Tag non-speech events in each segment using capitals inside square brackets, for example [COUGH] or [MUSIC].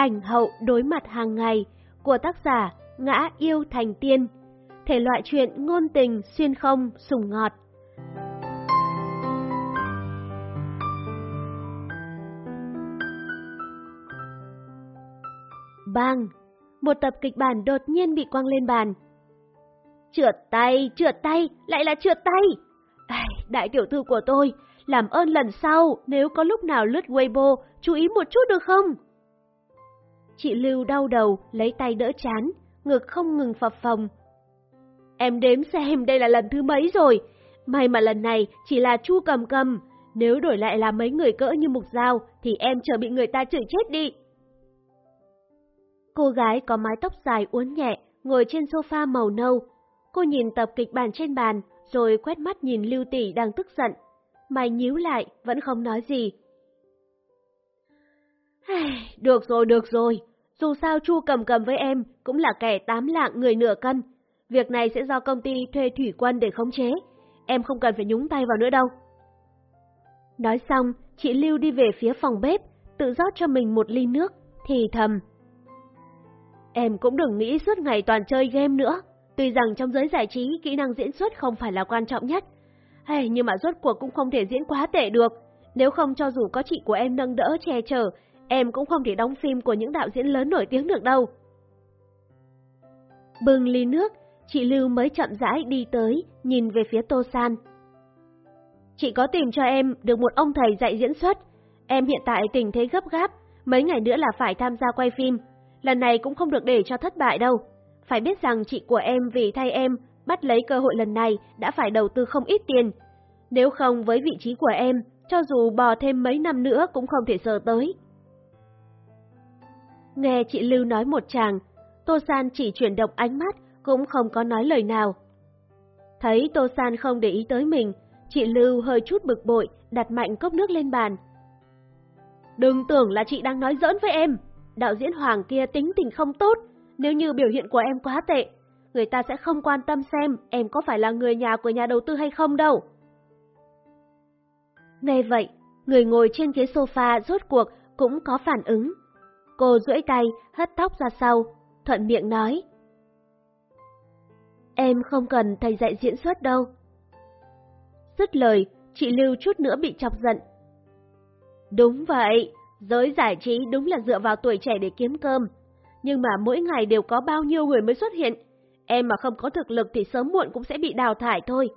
ảnh hậu đối mặt hàng ngày của tác giả Ngã Yêu Thành Tiên, thể loại truyện ngôn tình xuyên không sùng ngọt. Bang! Một tập kịch bản đột nhiên bị quăng lên bàn. Trượt tay, trượt tay, lại là trượt tay! Ai, đại tiểu thư của tôi, làm ơn lần sau, nếu có lúc nào lướt Weibo, chú ý một chút được không? Chị Lưu đau đầu, lấy tay đỡ chán, ngực không ngừng phập phồng. Em đếm xem đây là lần thứ mấy rồi. May mà lần này chỉ là chu cầm cầm. Nếu đổi lại là mấy người cỡ như mục dao, thì em chờ bị người ta chửi chết đi. Cô gái có mái tóc dài uốn nhẹ, ngồi trên sofa màu nâu. Cô nhìn tập kịch bản trên bàn, rồi quét mắt nhìn Lưu Tỷ đang tức giận. Mày nhíu lại, vẫn không nói gì. Được rồi, được rồi. Dù sao Chu cầm cầm với em cũng là kẻ tám lạng người nửa cân. Việc này sẽ do công ty thuê thủy quân để khống chế. Em không cần phải nhúng tay vào nữa đâu. Nói xong, chị Lưu đi về phía phòng bếp, tự rót cho mình một ly nước, thì thầm. Em cũng đừng nghĩ suốt ngày toàn chơi game nữa. Tuy rằng trong giới giải trí, kỹ năng diễn xuất không phải là quan trọng nhất. Hey, nhưng mà rốt cuộc cũng không thể diễn quá tệ được. Nếu không cho dù có chị của em nâng đỡ che chở, em cũng không thể đóng phim của những đạo diễn lớn nổi tiếng được đâu. Bưng ly nước, chị Lưu mới chậm rãi đi tới, nhìn về phía Tô San. Chị có tìm cho em được một ông thầy dạy diễn xuất. Em hiện tại tình thế gấp gáp, mấy ngày nữa là phải tham gia quay phim. Lần này cũng không được để cho thất bại đâu. Phải biết rằng chị của em vì thay em bắt lấy cơ hội lần này đã phải đầu tư không ít tiền. Nếu không với vị trí của em, cho dù bò thêm mấy năm nữa cũng không thể sờ tới. Nghe chị Lưu nói một chàng, Tô San chỉ chuyển động ánh mắt, cũng không có nói lời nào. Thấy Tô San không để ý tới mình, chị Lưu hơi chút bực bội, đặt mạnh cốc nước lên bàn. Đừng tưởng là chị đang nói giỡn với em, đạo diễn Hoàng kia tính tình không tốt, nếu như biểu hiện của em quá tệ, người ta sẽ không quan tâm xem em có phải là người nhà của nhà đầu tư hay không đâu. Nghe vậy, người ngồi trên ghế sofa rốt cuộc cũng có phản ứng. Cô duỗi tay, hất tóc ra sau, thuận miệng nói. Em không cần thầy dạy diễn xuất đâu. Dứt lời, chị Lưu chút nữa bị chọc giận. Đúng vậy, giới giải trí đúng là dựa vào tuổi trẻ để kiếm cơm. Nhưng mà mỗi ngày đều có bao nhiêu người mới xuất hiện. Em mà không có thực lực thì sớm muộn cũng sẽ bị đào thải thôi.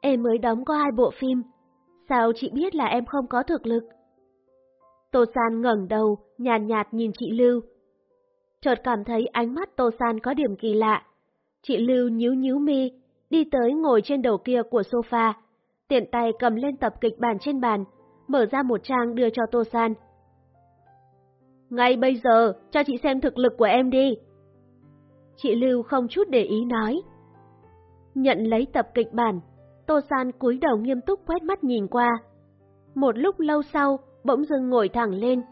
Em mới đóng có hai bộ phim. Sao chị biết là em không có thực lực? Tô San ngẩng đầu, nhàn nhạt, nhạt nhìn chị Lưu. Chợt cảm thấy ánh mắt Tô San có điểm kỳ lạ. Chị Lưu nhíu nhíu mi, đi tới ngồi trên đầu kia của sofa, tiện tay cầm lên tập kịch bản trên bàn, mở ra một trang đưa cho Tô San. Ngay bây giờ, cho chị xem thực lực của em đi. Chị Lưu không chút để ý nói. Nhận lấy tập kịch bản, Tô San cúi đầu nghiêm túc quét mắt nhìn qua. Một lúc lâu sau, bỗng dưng ngồi thẳng lên,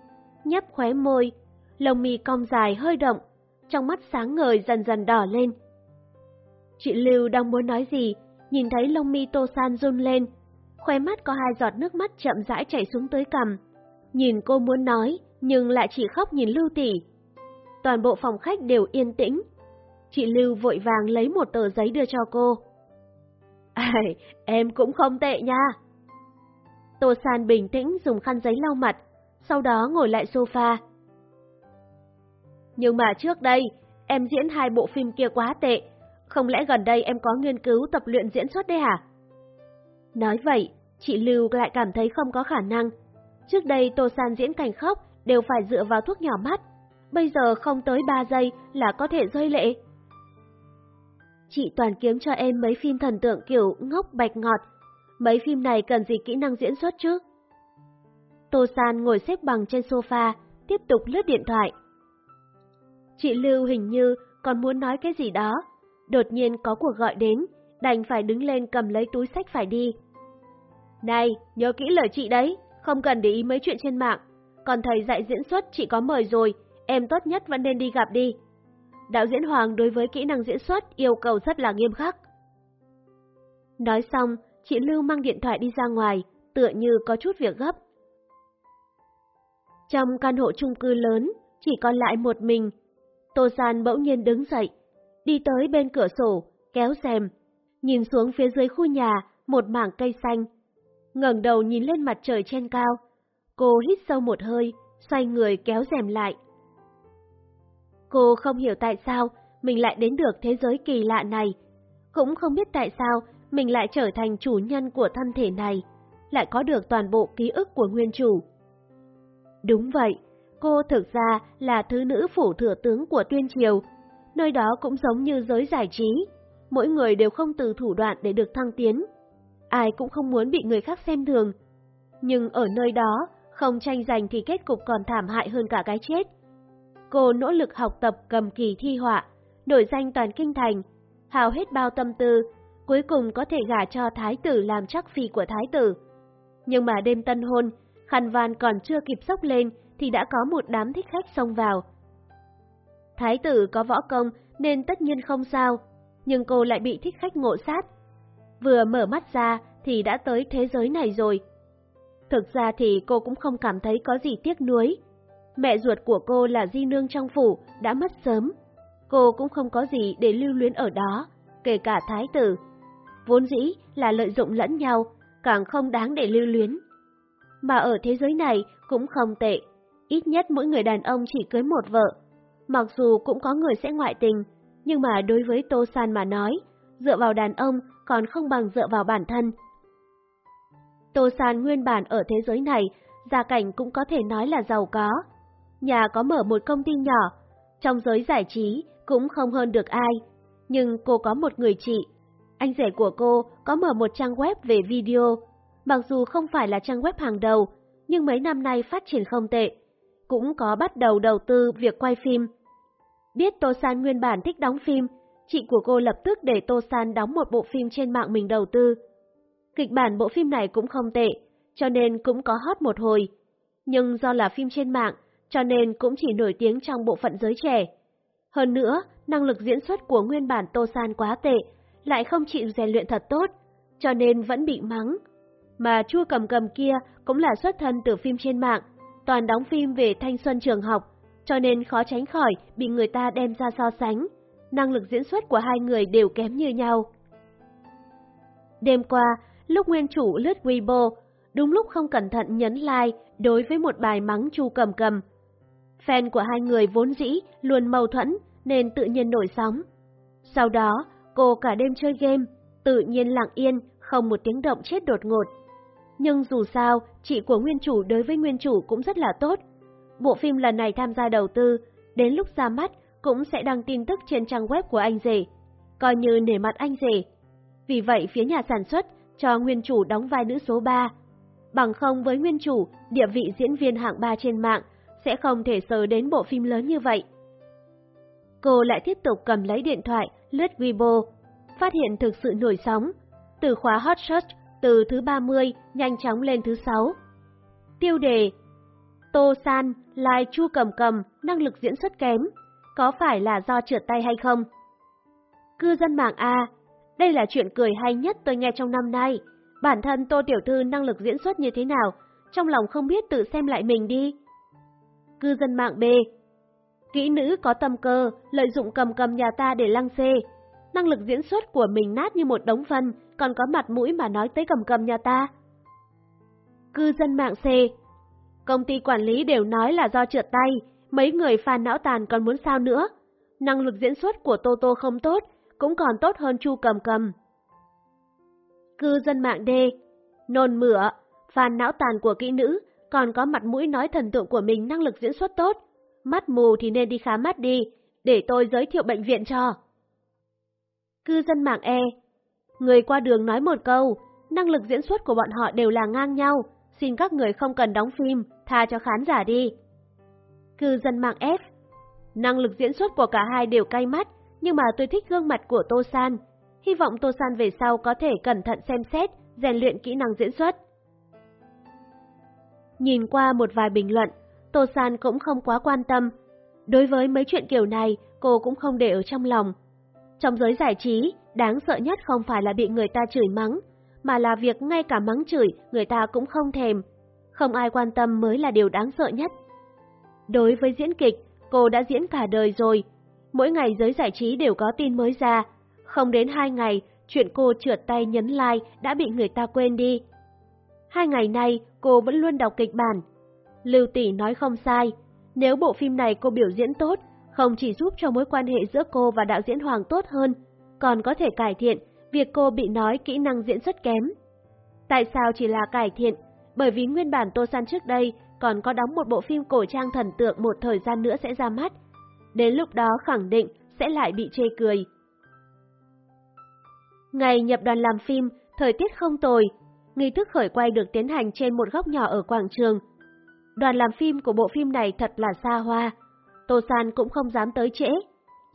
nhấp khóe môi, lông mi cong dài hơi động, trong mắt sáng ngời dần dần đỏ lên. Chị Lưu đang muốn nói gì, nhìn thấy lông mi Tô San run lên, khóe mắt có hai giọt nước mắt chậm rãi chảy xuống tới cằm. Nhìn cô muốn nói, nhưng lại chỉ khóc nhìn Lưu tỷ. Toàn bộ phòng khách đều yên tĩnh. Chị Lưu vội vàng lấy một tờ giấy đưa cho cô. [LAUGHS] À, em cũng không tệ nha. Tô San bình tĩnh dùng khăn giấy lau mặt, sau đó ngồi lại sofa. Nhưng mà trước đây, em diễn hai bộ phim kia quá tệ, không lẽ gần đây em có nghiên cứu tập luyện diễn xuất đấy hả? Nói vậy, chị Lưu lại cảm thấy không có khả năng. Trước đây Tô San diễn cảnh khóc đều phải dựa vào thuốc nhỏ mắt, bây giờ không tới 3 giây là có thể rơi lệ. Chị toàn kiếm cho em mấy phim thần tượng kiểu ngốc bạch ngọt, mấy phim này cần gì kỹ năng diễn xuất chứ? Tô San ngồi xếp bằng trên sofa, tiếp tục lướt điện thoại. Chị Lưu hình như còn muốn nói cái gì đó, đột nhiên có cuộc gọi đến, đành phải đứng lên cầm lấy túi sách phải đi. Này, nhớ kỹ lời chị đấy, không cần để ý mấy chuyện trên mạng, còn thầy dạy diễn xuất chị có mời rồi, em tốt nhất vẫn nên đi gặp đi. Đạo diễn Hoàng đối với kỹ năng diễn xuất yêu cầu rất là nghiêm khắc. Nói xong, chị Lưu mang điện thoại đi ra ngoài, tựa như có chút việc gấp. Trong căn hộ chung cư lớn, chỉ còn lại một mình. Tô San bỗng nhiên đứng dậy, đi tới bên cửa sổ, kéo rèm, nhìn xuống phía dưới khu nhà, một mảng cây xanh. ngẩng đầu nhìn lên mặt trời trên cao, cô hít sâu một hơi, xoay người kéo rèm lại. Cô không hiểu tại sao mình lại đến được thế giới kỳ lạ này, cũng không biết tại sao mình lại trở thành chủ nhân của thân thể này, lại có được toàn bộ ký ức của nguyên chủ. Đúng vậy, cô thực ra là thứ nữ phủ thừa tướng của tuyên triều, nơi đó cũng giống như giới giải trí, mỗi người đều không từ thủ đoạn để được thăng tiến. Ai cũng không muốn bị người khác xem thường, nhưng ở nơi đó, không tranh giành thì kết cục còn thảm hại hơn cả cái chết. Cô nỗ lực học tập cầm kỳ thi họa, nổi danh toàn kinh thành, hào hết bao tâm tư, cuối cùng có thể gả cho thái tử làm chắc phi của thái tử. Nhưng mà đêm tân hôn, khăn van còn chưa kịp sốc lên thì đã có một đám thích khách xông vào. Thái tử có võ công nên tất nhiên không sao, nhưng cô lại bị thích khách ngộ sát. Vừa mở mắt ra thì đã tới thế giới này rồi. Thực ra thì cô cũng không cảm thấy có gì tiếc nuối. Mẹ ruột của cô là di nương trong phủ, đã mất sớm. Cô cũng không có gì để lưu luyến ở đó, kể cả thái tử. Vốn dĩ là lợi dụng lẫn nhau, càng không đáng để lưu luyến. Mà ở thế giới này cũng không tệ, ít nhất mỗi người đàn ông chỉ cưới một vợ. Mặc dù cũng có người sẽ ngoại tình, nhưng mà đối với Tô San mà nói, dựa vào đàn ông còn không bằng dựa vào bản thân. Tô San nguyên bản ở thế giới này, gia cảnh cũng có thể nói là giàu có. Nhà có mở một công ty nhỏ, trong giới giải trí cũng không hơn được ai. Nhưng cô có một người chị, anh rể của cô có mở một trang web về video. Mặc dù không phải là trang web hàng đầu, nhưng mấy năm nay phát triển không tệ. Cũng có bắt đầu đầu tư việc quay phim. Biết Tô San nguyên bản thích đóng phim, chị của cô lập tức để Tô San đóng một bộ phim trên mạng mình đầu tư. Kịch bản bộ phim này cũng không tệ, cho nên cũng có hot một hồi. Nhưng do là phim trên mạng, cho nên cũng chỉ nổi tiếng trong bộ phận giới trẻ. Hơn nữa, năng lực diễn xuất của nguyên bản Tô San quá tệ, lại không chịu rèn luyện thật tốt, cho nên vẫn bị mắng. Mà Chua Cầm Cầm kia cũng là xuất thân từ phim trên mạng, toàn đóng phim về thanh xuân trường học, cho nên khó tránh khỏi bị người ta đem ra so sánh. Năng lực diễn xuất của hai người đều kém như nhau. Đêm qua, lúc nguyên chủ lướt Weibo, đúng lúc không cẩn thận nhấn like đối với một bài mắng Chu Cầm Cầm. Fan của hai người vốn dĩ luôn mâu thuẫn nên tự nhiên nổi sóng. Sau đó, cô cả đêm chơi game, tự nhiên lặng yên, không một tiếng động chết đột ngột. Nhưng dù sao, chị của nguyên chủ đối với nguyên chủ cũng rất là tốt. Bộ phim lần này tham gia đầu tư, đến lúc ra mắt cũng sẽ đăng tin tức trên trang web của anh rể, coi như nể mặt anh rể. Vì vậy phía nhà sản xuất cho nguyên chủ đóng vai nữ số 3. Bằng không với nguyên chủ, địa vị diễn viên hạng 3 trên mạng sẽ không thể sờ đến bộ phim lớn như vậy. Cô lại tiếp tục cầm lấy điện thoại, lướt Weibo, phát hiện thực sự nổi sóng. Từ khóa hot search từ thứ 30 nhanh chóng lên thứ 6. Tiêu đề Tô San, lai chu cầm cầm, năng lực diễn xuất kém, có phải là do trượt tay hay không? Cư dân mạng A, đây là chuyện cười hay nhất tôi nghe trong năm nay. Bản thân Tô Tiểu Thư năng lực diễn xuất như thế nào, trong lòng không biết tự xem lại mình đi. Cư dân mạng B Kỹ nữ có tâm cơ, lợi dụng cầm cầm nhà ta để lăng xê. Năng lực diễn xuất của mình nát như một đống phân, còn có mặt mũi mà nói tới cầm cầm nhà ta. Cư dân mạng C Công ty quản lý đều nói là do trượt tay, mấy người phàn não tàn còn muốn sao nữa. Năng lực diễn xuất của Tô Tô không tốt, cũng còn tốt hơn Chu Cầm Cầm. Cư dân mạng D Nôn mửa, phàn não tàn của kỹ nữ, còn có mặt mũi nói thần tượng của mình năng lực diễn xuất tốt. Mắt mù thì nên đi khám mắt đi, để tôi giới thiệu bệnh viện cho. Cư dân mạng E Người qua đường nói một câu, năng lực diễn xuất của bọn họ đều là ngang nhau, xin các người không cần đóng phim, tha cho khán giả đi. Cư dân mạng F Năng lực diễn xuất của cả hai đều cay mắt, nhưng mà tôi thích gương mặt của Tô San. Hy vọng Tô San về sau có thể cẩn thận xem xét, rèn luyện kỹ năng diễn xuất. Nhìn qua một vài bình luận, Tô San cũng không quá quan tâm. Đối với mấy chuyện kiểu này, cô cũng không để ở trong lòng. Trong giới giải trí, đáng sợ nhất không phải là bị người ta chửi mắng, mà là việc ngay cả mắng chửi người ta cũng không thèm. Không ai quan tâm mới là điều đáng sợ nhất. Đối với diễn kịch, cô đã diễn cả đời rồi. Mỗi ngày giới giải trí đều có tin mới ra. Không đến hai ngày, chuyện cô trượt tay nhấn like đã bị người ta quên đi. Hai ngày nay, cô vẫn luôn đọc kịch bản. Lưu Tỷ nói không sai, nếu bộ phim này cô biểu diễn tốt, không chỉ giúp cho mối quan hệ giữa cô và đạo diễn Hoàng tốt hơn, còn có thể cải thiện việc cô bị nói kỹ năng diễn xuất kém. Tại sao chỉ là cải thiện? Bởi vì nguyên bản Tô San trước đây còn có đóng một bộ phim cổ trang thần tượng một thời gian nữa sẽ ra mắt. Đến lúc đó khẳng định sẽ lại bị chê cười. Ngày nhập đoàn làm phim, thời tiết không tồi, nghi thức khởi quay được tiến hành trên một góc nhỏ ở quảng trường. Đoàn làm phim của bộ phim này thật là xa hoa, Tô San cũng không dám tới trễ.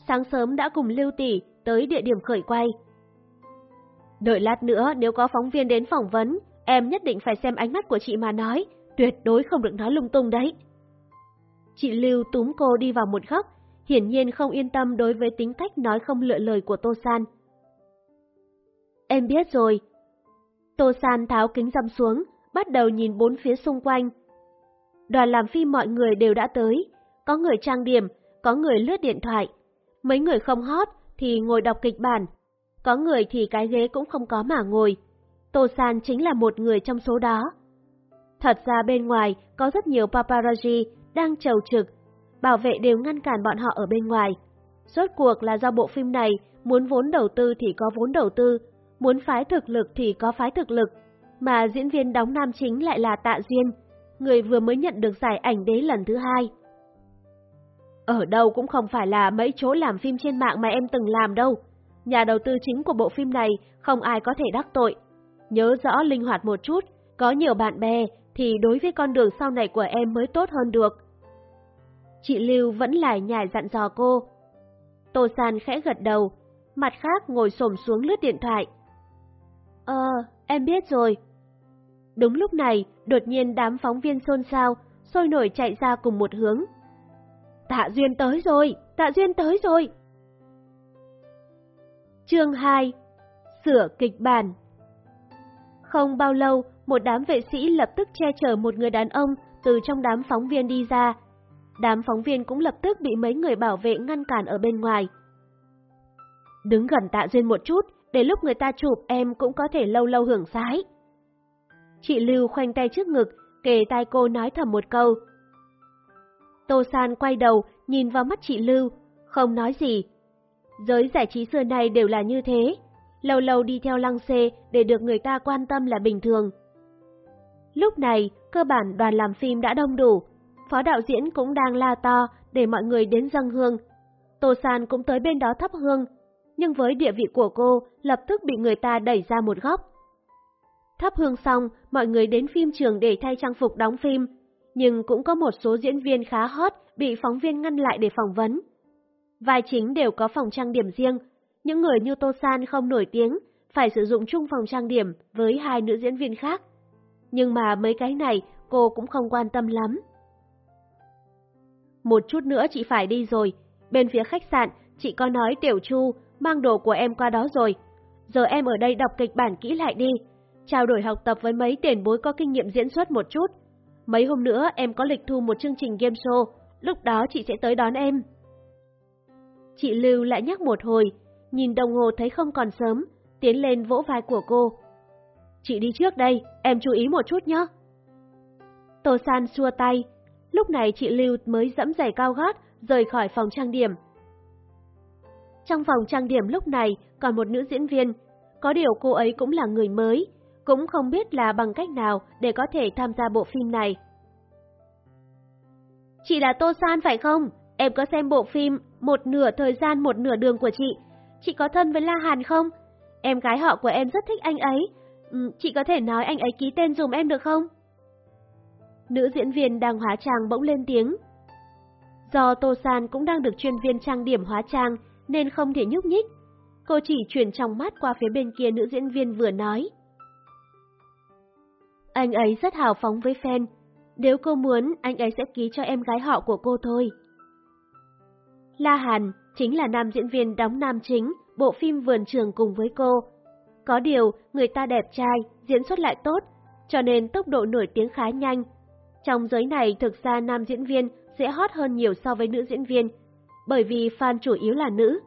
Sáng sớm đã cùng Lưu Tỷ tới địa điểm khởi quay. Đợi lát nữa nếu có phóng viên đến phỏng vấn, em nhất định phải xem ánh mắt của chị mà nói, tuyệt đối không được nói lung tung đấy. Chị Lưu túm cô đi vào một góc, hiển nhiên không yên tâm đối với tính cách nói không lựa lời của Tô San. Em biết rồi. Tô San tháo kính dâm xuống, bắt đầu nhìn bốn phía xung quanh. Đoàn làm phim mọi người đều đã tới, có người trang điểm, có người lướt điện thoại. Mấy người không hot thì ngồi đọc kịch bản, có người thì cái ghế cũng không có mà ngồi. Tô San chính là một người trong số đó. Thật ra bên ngoài có rất nhiều paparazzi đang chầu trực, bảo vệ đều ngăn cản bọn họ ở bên ngoài. Rốt cuộc là do bộ phim này muốn vốn đầu tư thì có vốn đầu tư, muốn phái thực lực thì có phái thực lực, mà diễn viên đóng nam chính lại là Tạ Duyên, người vừa mới nhận được giải ảnh đế lần thứ hai. Ở đâu cũng không phải là mấy chỗ làm phim trên mạng mà em từng làm đâu. Nhà đầu tư chính của bộ phim này không ai có thể đắc tội. Nhớ rõ linh hoạt một chút, có nhiều bạn bè thì đối với con đường sau này của em mới tốt hơn được. Chị Lưu vẫn lại nhài dặn dò cô. Tô San khẽ gật đầu, mặt khác ngồi xổm xuống lướt điện thoại. Ờ, em biết rồi. Đúng lúc này, đột nhiên đám phóng viên xôn xao, sôi nổi chạy ra cùng một hướng. Tạ Duyên tới rồi, Tạ Duyên tới rồi. Chương 2 Sửa kịch bản Không bao lâu, một đám vệ sĩ lập tức che chở một người đàn ông từ trong đám phóng viên đi ra. Đám phóng viên cũng lập tức bị mấy người bảo vệ ngăn cản ở bên ngoài. Đứng gần Tạ Duyên một chút, để lúc người ta chụp em cũng có thể lâu lâu hưởng sái. Chị Lưu khoanh tay trước ngực, kề tai cô nói thầm một câu. Tô San quay đầu, nhìn vào mắt chị Lưu, không nói gì. Giới giải trí xưa này đều là như thế, lâu lâu đi theo lăng xê để được người ta quan tâm là bình thường. Lúc này, cơ bản đoàn làm phim đã đông đủ, phó đạo diễn cũng đang la to để mọi người đến dâng hương. Tô San cũng tới bên đó thắp hương, nhưng với địa vị của cô, lập tức bị người ta đẩy ra một góc. Thắp hương xong, mọi người đến phim trường để thay trang phục đóng phim, nhưng cũng có một số diễn viên khá hot bị phóng viên ngăn lại để phỏng vấn. Vai chính đều có phòng trang điểm riêng, những người như Tô San không nổi tiếng, phải sử dụng chung phòng trang điểm với hai nữ diễn viên khác. Nhưng mà mấy cái này cô cũng không quan tâm lắm. Một chút nữa chị phải đi rồi, bên phía khách sạn chị có nói Tiểu Chu mang đồ của em qua đó rồi. Giờ em ở đây đọc kịch bản kỹ lại đi, trao đổi học tập với mấy tiền bối có kinh nghiệm diễn xuất một chút, Mấy hôm nữa em có lịch thu một chương trình game show, lúc đó chị sẽ tới đón em. Chị Lưu lại nhắc một hồi, nhìn đồng hồ thấy không còn sớm, tiến lên vỗ vai của cô. Chị đi trước đây, em chú ý một chút nhé. Tô San xua tay, lúc này chị Lưu mới dẫm giày cao gót rời khỏi phòng trang điểm. Trong phòng trang điểm lúc này còn một nữ diễn viên, có điều cô ấy cũng là người mới, cũng không biết là bằng cách nào để có thể tham gia bộ phim này. Chị là Tô San phải không? Em có xem bộ phim Một nửa thời gian một nửa đường của chị. Chị có thân với La Hàn không? Em gái họ của em rất thích anh ấy. Ừ, chị có thể nói anh ấy ký tên dùm em được không? Nữ diễn viên đang hóa trang bỗng lên tiếng. Do Tô San cũng đang được chuyên viên trang điểm hóa trang nên không thể nhúc nhích. Cô chỉ chuyển trong mắt qua phía bên kia nữ diễn viên vừa nói. Anh ấy rất hào phóng với fan. Nếu cô muốn, anh ấy sẽ ký cho em gái họ của cô thôi. La Hàn chính là nam diễn viên đóng nam chính bộ phim Vườn Trường cùng với cô. Có điều, người ta đẹp trai, diễn xuất lại tốt, cho nên tốc độ nổi tiếng khá nhanh. Trong giới này thực ra nam diễn viên sẽ hot hơn nhiều so với nữ diễn viên, bởi vì fan chủ yếu là nữ.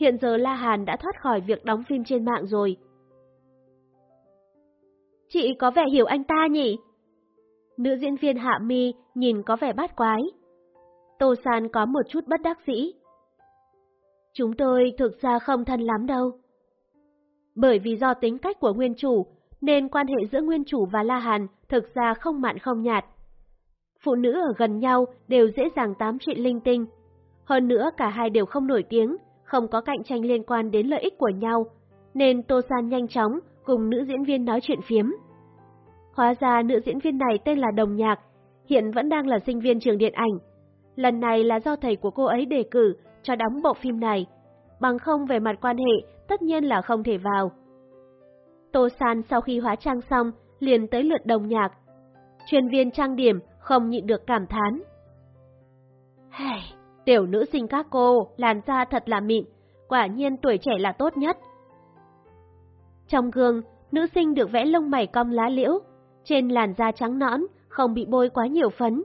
Hiện giờ La Hàn đã thoát khỏi việc đóng phim trên mạng rồi. Chị có vẻ hiểu anh ta nhỉ? Nữ diễn viên Hạ Mi nhìn có vẻ bát quái. Tô San có một chút bất đắc dĩ. Chúng tôi thực ra không thân lắm đâu. Bởi vì do tính cách của nguyên chủ, nên quan hệ giữa nguyên chủ và La Hàn thực ra không mặn không nhạt. Phụ nữ ở gần nhau đều dễ dàng tám chuyện linh tinh. Hơn nữa cả hai đều không nổi tiếng, không có cạnh tranh liên quan đến lợi ích của nhau, nên Tô San nhanh chóng cùng nữ diễn viên nói chuyện phiếm. Hóa ra nữ diễn viên này tên là Đồng Nhạc, hiện vẫn đang là sinh viên trường điện ảnh. Lần này là do thầy của cô ấy đề cử cho đóng bộ phim này, bằng không về mặt quan hệ tất nhiên là không thể vào. Tô San sau khi hóa trang xong liền tới lượt Đồng Nhạc. Chuyên viên trang điểm không nhịn được cảm thán. Hey, tiểu nữ sinh các cô, làn da thật là mịn, quả nhiên tuổi trẻ là tốt nhất. Trong gương, nữ sinh được vẽ lông mày cong lá liễu, trên làn da trắng nõn, không bị bôi quá nhiều phấn.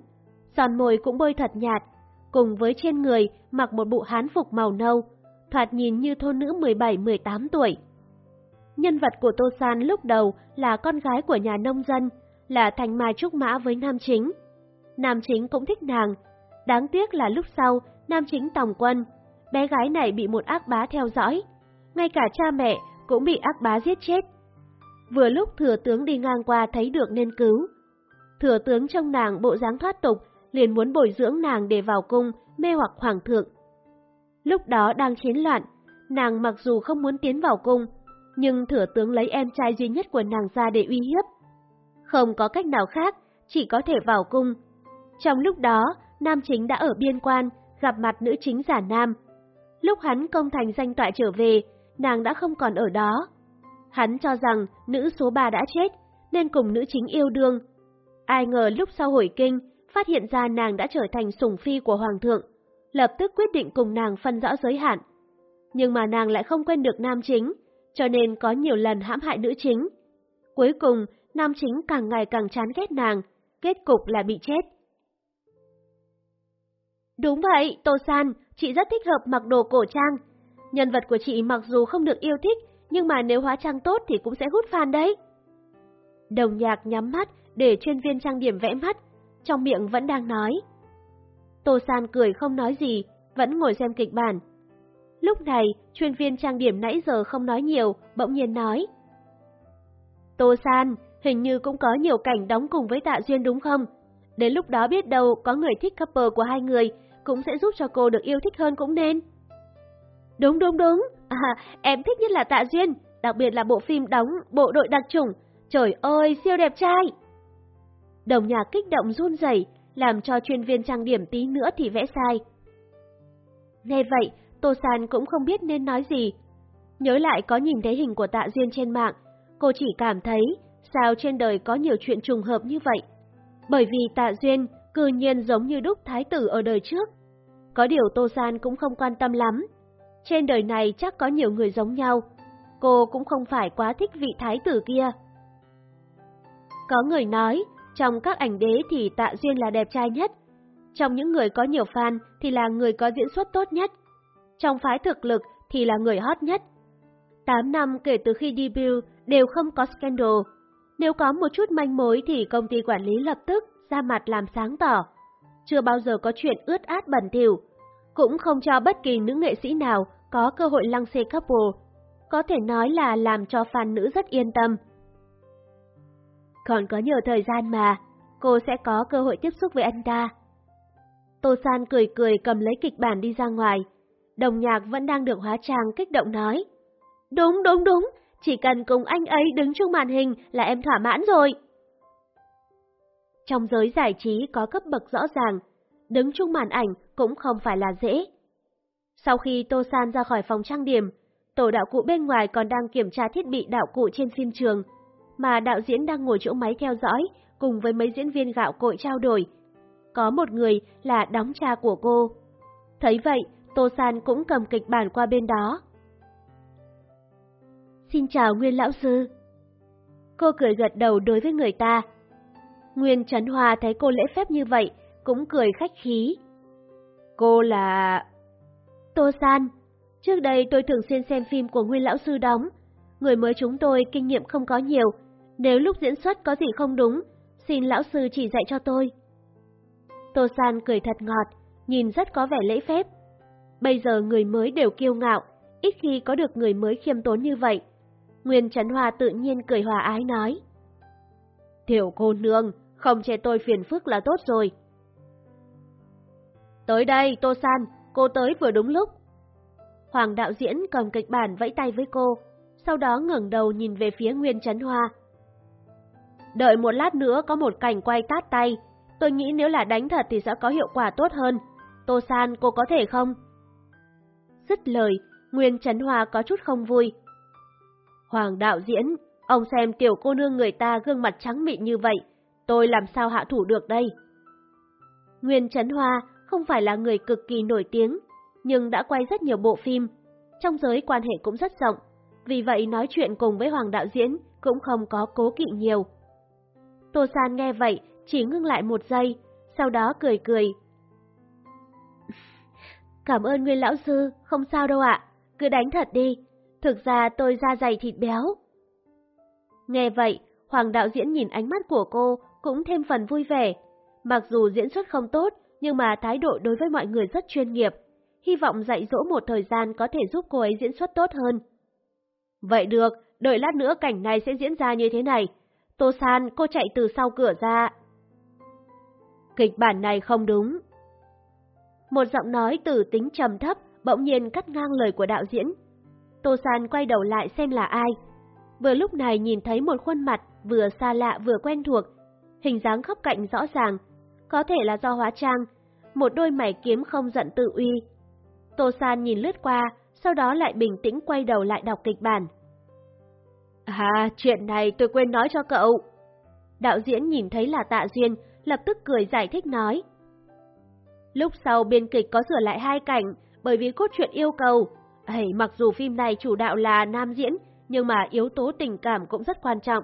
Son môi cũng bôi thật nhạt, cùng với trên người mặc một bộ hán phục màu nâu, thoạt nhìn như thôn nữ 17-18 tuổi. Nhân vật của Tô San lúc đầu là con gái của nhà nông dân, là thành mai trúc mã với nam chính. Nam chính cũng thích nàng, đáng tiếc là lúc sau nam chính tòng quân, bé gái này bị một ác bá theo dõi, ngay cả cha mẹ cũng bị ác bá giết chết. Vừa lúc thừa tướng đi ngang qua thấy được nên cứu. Thừa tướng trong nàng bộ dáng thoát tục, liền muốn bồi dưỡng nàng để vào cung, mê hoặc hoàng thượng. Lúc đó đang chiến loạn, nàng mặc dù không muốn tiến vào cung, nhưng thừa tướng lấy em trai duy nhất của nàng ra để uy hiếp. Không có cách nào khác, chỉ có thể vào cung. Trong lúc đó, nam chính đã ở biên quan, gặp mặt nữ chính giả nam. Lúc hắn công thành danh tọa trở về, nàng đã không còn ở đó. Hắn cho rằng nữ số 3 đã chết, nên cùng nữ chính yêu đương. Ai ngờ lúc sau hồi kinh, phát hiện ra nàng đã trở thành sủng phi của hoàng thượng, lập tức quyết định cùng nàng phân rõ giới hạn. Nhưng mà nàng lại không quên được nam chính, cho nên có nhiều lần hãm hại nữ chính. Cuối cùng, nam chính càng ngày càng chán ghét nàng, kết cục là bị chết. Đúng vậy, Tô San, chị rất thích hợp mặc đồ cổ trang. Nhân vật của chị mặc dù không được yêu thích, nhưng mà nếu hóa trang tốt thì cũng sẽ hút fan đấy. Đồng nhạc nhắm mắt để chuyên viên trang điểm vẽ mắt, trong miệng vẫn đang nói. Tô San cười không nói gì, vẫn ngồi xem kịch bản. Lúc này, chuyên viên trang điểm nãy giờ không nói nhiều, bỗng nhiên nói. Tô San, hình như cũng có nhiều cảnh đóng cùng với Tạ Duyên đúng không? Đến lúc đó biết đâu có người thích couple của hai người, cũng sẽ giúp cho cô được yêu thích hơn cũng nên. Đúng đúng đúng, à, em thích nhất là Tạ Duyên, đặc biệt là bộ phim đóng bộ đội đặc chủng. Trời ơi, siêu đẹp trai! Đồng nhạc kích động run rẩy, làm cho chuyên viên trang điểm tí nữa thì vẽ sai. Nghe vậy, Tô San cũng không biết nên nói gì. Nhớ lại có nhìn thấy hình của Tạ Duyên trên mạng, cô chỉ cảm thấy sao trên đời có nhiều chuyện trùng hợp như vậy. Bởi vì Tạ Duyên cư nhiên giống như đúc thái tử ở đời trước. Có điều Tô San cũng không quan tâm lắm. Trên đời này chắc có nhiều người giống nhau. Cô cũng không phải quá thích vị thái tử kia. Có người nói, trong các ảnh đế thì Tạ Duyên là đẹp trai nhất. Trong những người có nhiều fan thì là người có diễn xuất tốt nhất. Trong phái thực lực thì là người hot nhất. 8 năm kể từ khi debut đều không có scandal. Nếu có một chút manh mối thì công ty quản lý lập tức ra mặt làm sáng tỏ. Chưa bao giờ có chuyện ướt át bẩn thỉu, cũng không cho bất kỳ nữ nghệ sĩ nào có cơ hội lăng xê couple. Có thể nói là làm cho fan nữ rất yên tâm. Còn có nhiều thời gian mà, cô sẽ có cơ hội tiếp xúc với anh ta. Tô San cười cười cầm lấy kịch bản đi ra ngoài. Đồng nhạc vẫn đang được hóa trang kích động nói. Đúng đúng đúng, chỉ cần cùng anh ấy đứng trước màn hình là em thỏa mãn rồi. Trong giới giải trí có cấp bậc rõ ràng, đứng chung màn ảnh cũng không phải là dễ. Sau khi Tô San ra khỏi phòng trang điểm, tổ đạo cụ bên ngoài còn đang kiểm tra thiết bị đạo cụ trên phim trường, mà đạo diễn đang ngồi chỗ máy theo dõi cùng với mấy diễn viên gạo cội trao đổi. Có một người là đóng cha của cô. Thấy vậy, Tô San cũng cầm kịch bản qua bên đó. Xin chào Nguyên Lão Sư. Cô cười gật đầu đối với người ta. Nguyên Trấn Hoa thấy cô lễ phép như vậy, cũng cười khách khí. Cô là... Tô San. Trước đây tôi thường xuyên xem phim của Nguyên Lão Sư đóng. Người mới chúng tôi kinh nghiệm không có nhiều. Nếu lúc diễn xuất có gì không đúng, xin Lão Sư chỉ dạy cho tôi. Tô San cười thật ngọt, nhìn rất có vẻ lễ phép. Bây giờ người mới đều kiêu ngạo, ít khi có được người mới khiêm tốn như vậy. Nguyên Trấn Hoa tự nhiên cười hòa ái nói. Tiểu cô nương, không chê tôi phiền phức là tốt rồi. Tới đây, Tô San, cô tới vừa đúng lúc. Hoàng đạo diễn cầm kịch bản vẫy tay với cô, sau đó ngẩng đầu nhìn về phía Nguyên Trấn Hoa. Đợi một lát nữa có một cảnh quay tát tay, tôi nghĩ nếu là đánh thật thì sẽ có hiệu quả tốt hơn. Tô San, cô có thể không? Dứt lời, Nguyên Trấn Hoa có chút không vui. Hoàng đạo diễn, ông xem tiểu cô nương người ta gương mặt trắng mịn như vậy, tôi làm sao hạ thủ được đây? Nguyên Trấn Hoa không phải là người cực kỳ nổi tiếng, nhưng đã quay rất nhiều bộ phim. Trong giới quan hệ cũng rất rộng, vì vậy nói chuyện cùng với Hoàng đạo diễn cũng không có cố kỵ nhiều. Tô San nghe vậy, chỉ ngưng lại một giây, sau đó cười cười. Cảm ơn Nguyên Lão Sư, không sao đâu ạ, cứ đánh thật đi, thực ra tôi da dày thịt béo. Nghe vậy, Hoàng đạo diễn nhìn ánh mắt của cô cũng thêm phần vui vẻ. Mặc dù diễn xuất không tốt, nhưng mà thái độ đối với mọi người rất chuyên nghiệp. Hy vọng dạy dỗ một thời gian có thể giúp cô ấy diễn xuất tốt hơn. Vậy được, đợi lát nữa cảnh này sẽ diễn ra như thế này. Tô San, cô chạy từ sau cửa ra. Kịch bản này không đúng. Một giọng nói từ tính trầm thấp bỗng nhiên cắt ngang lời của đạo diễn. Tô San quay đầu lại xem là ai. Vừa lúc này nhìn thấy một khuôn mặt vừa xa lạ vừa quen thuộc, hình dáng khóc cạnh rõ ràng, có thể là do hóa trang, một đôi mày kiếm không giận tự uy. Tô San nhìn lướt qua, sau đó lại bình tĩnh quay đầu lại đọc kịch bản. À, chuyện này tôi quên nói cho cậu. Đạo diễn nhìn thấy là Tạ Duyên, lập tức cười giải thích nói. Lúc sau biên kịch có sửa lại hai cảnh, bởi vì cốt truyện yêu cầu. Ấy, mặc dù phim này chủ đạo là nam diễn, nhưng mà yếu tố tình cảm cũng rất quan trọng.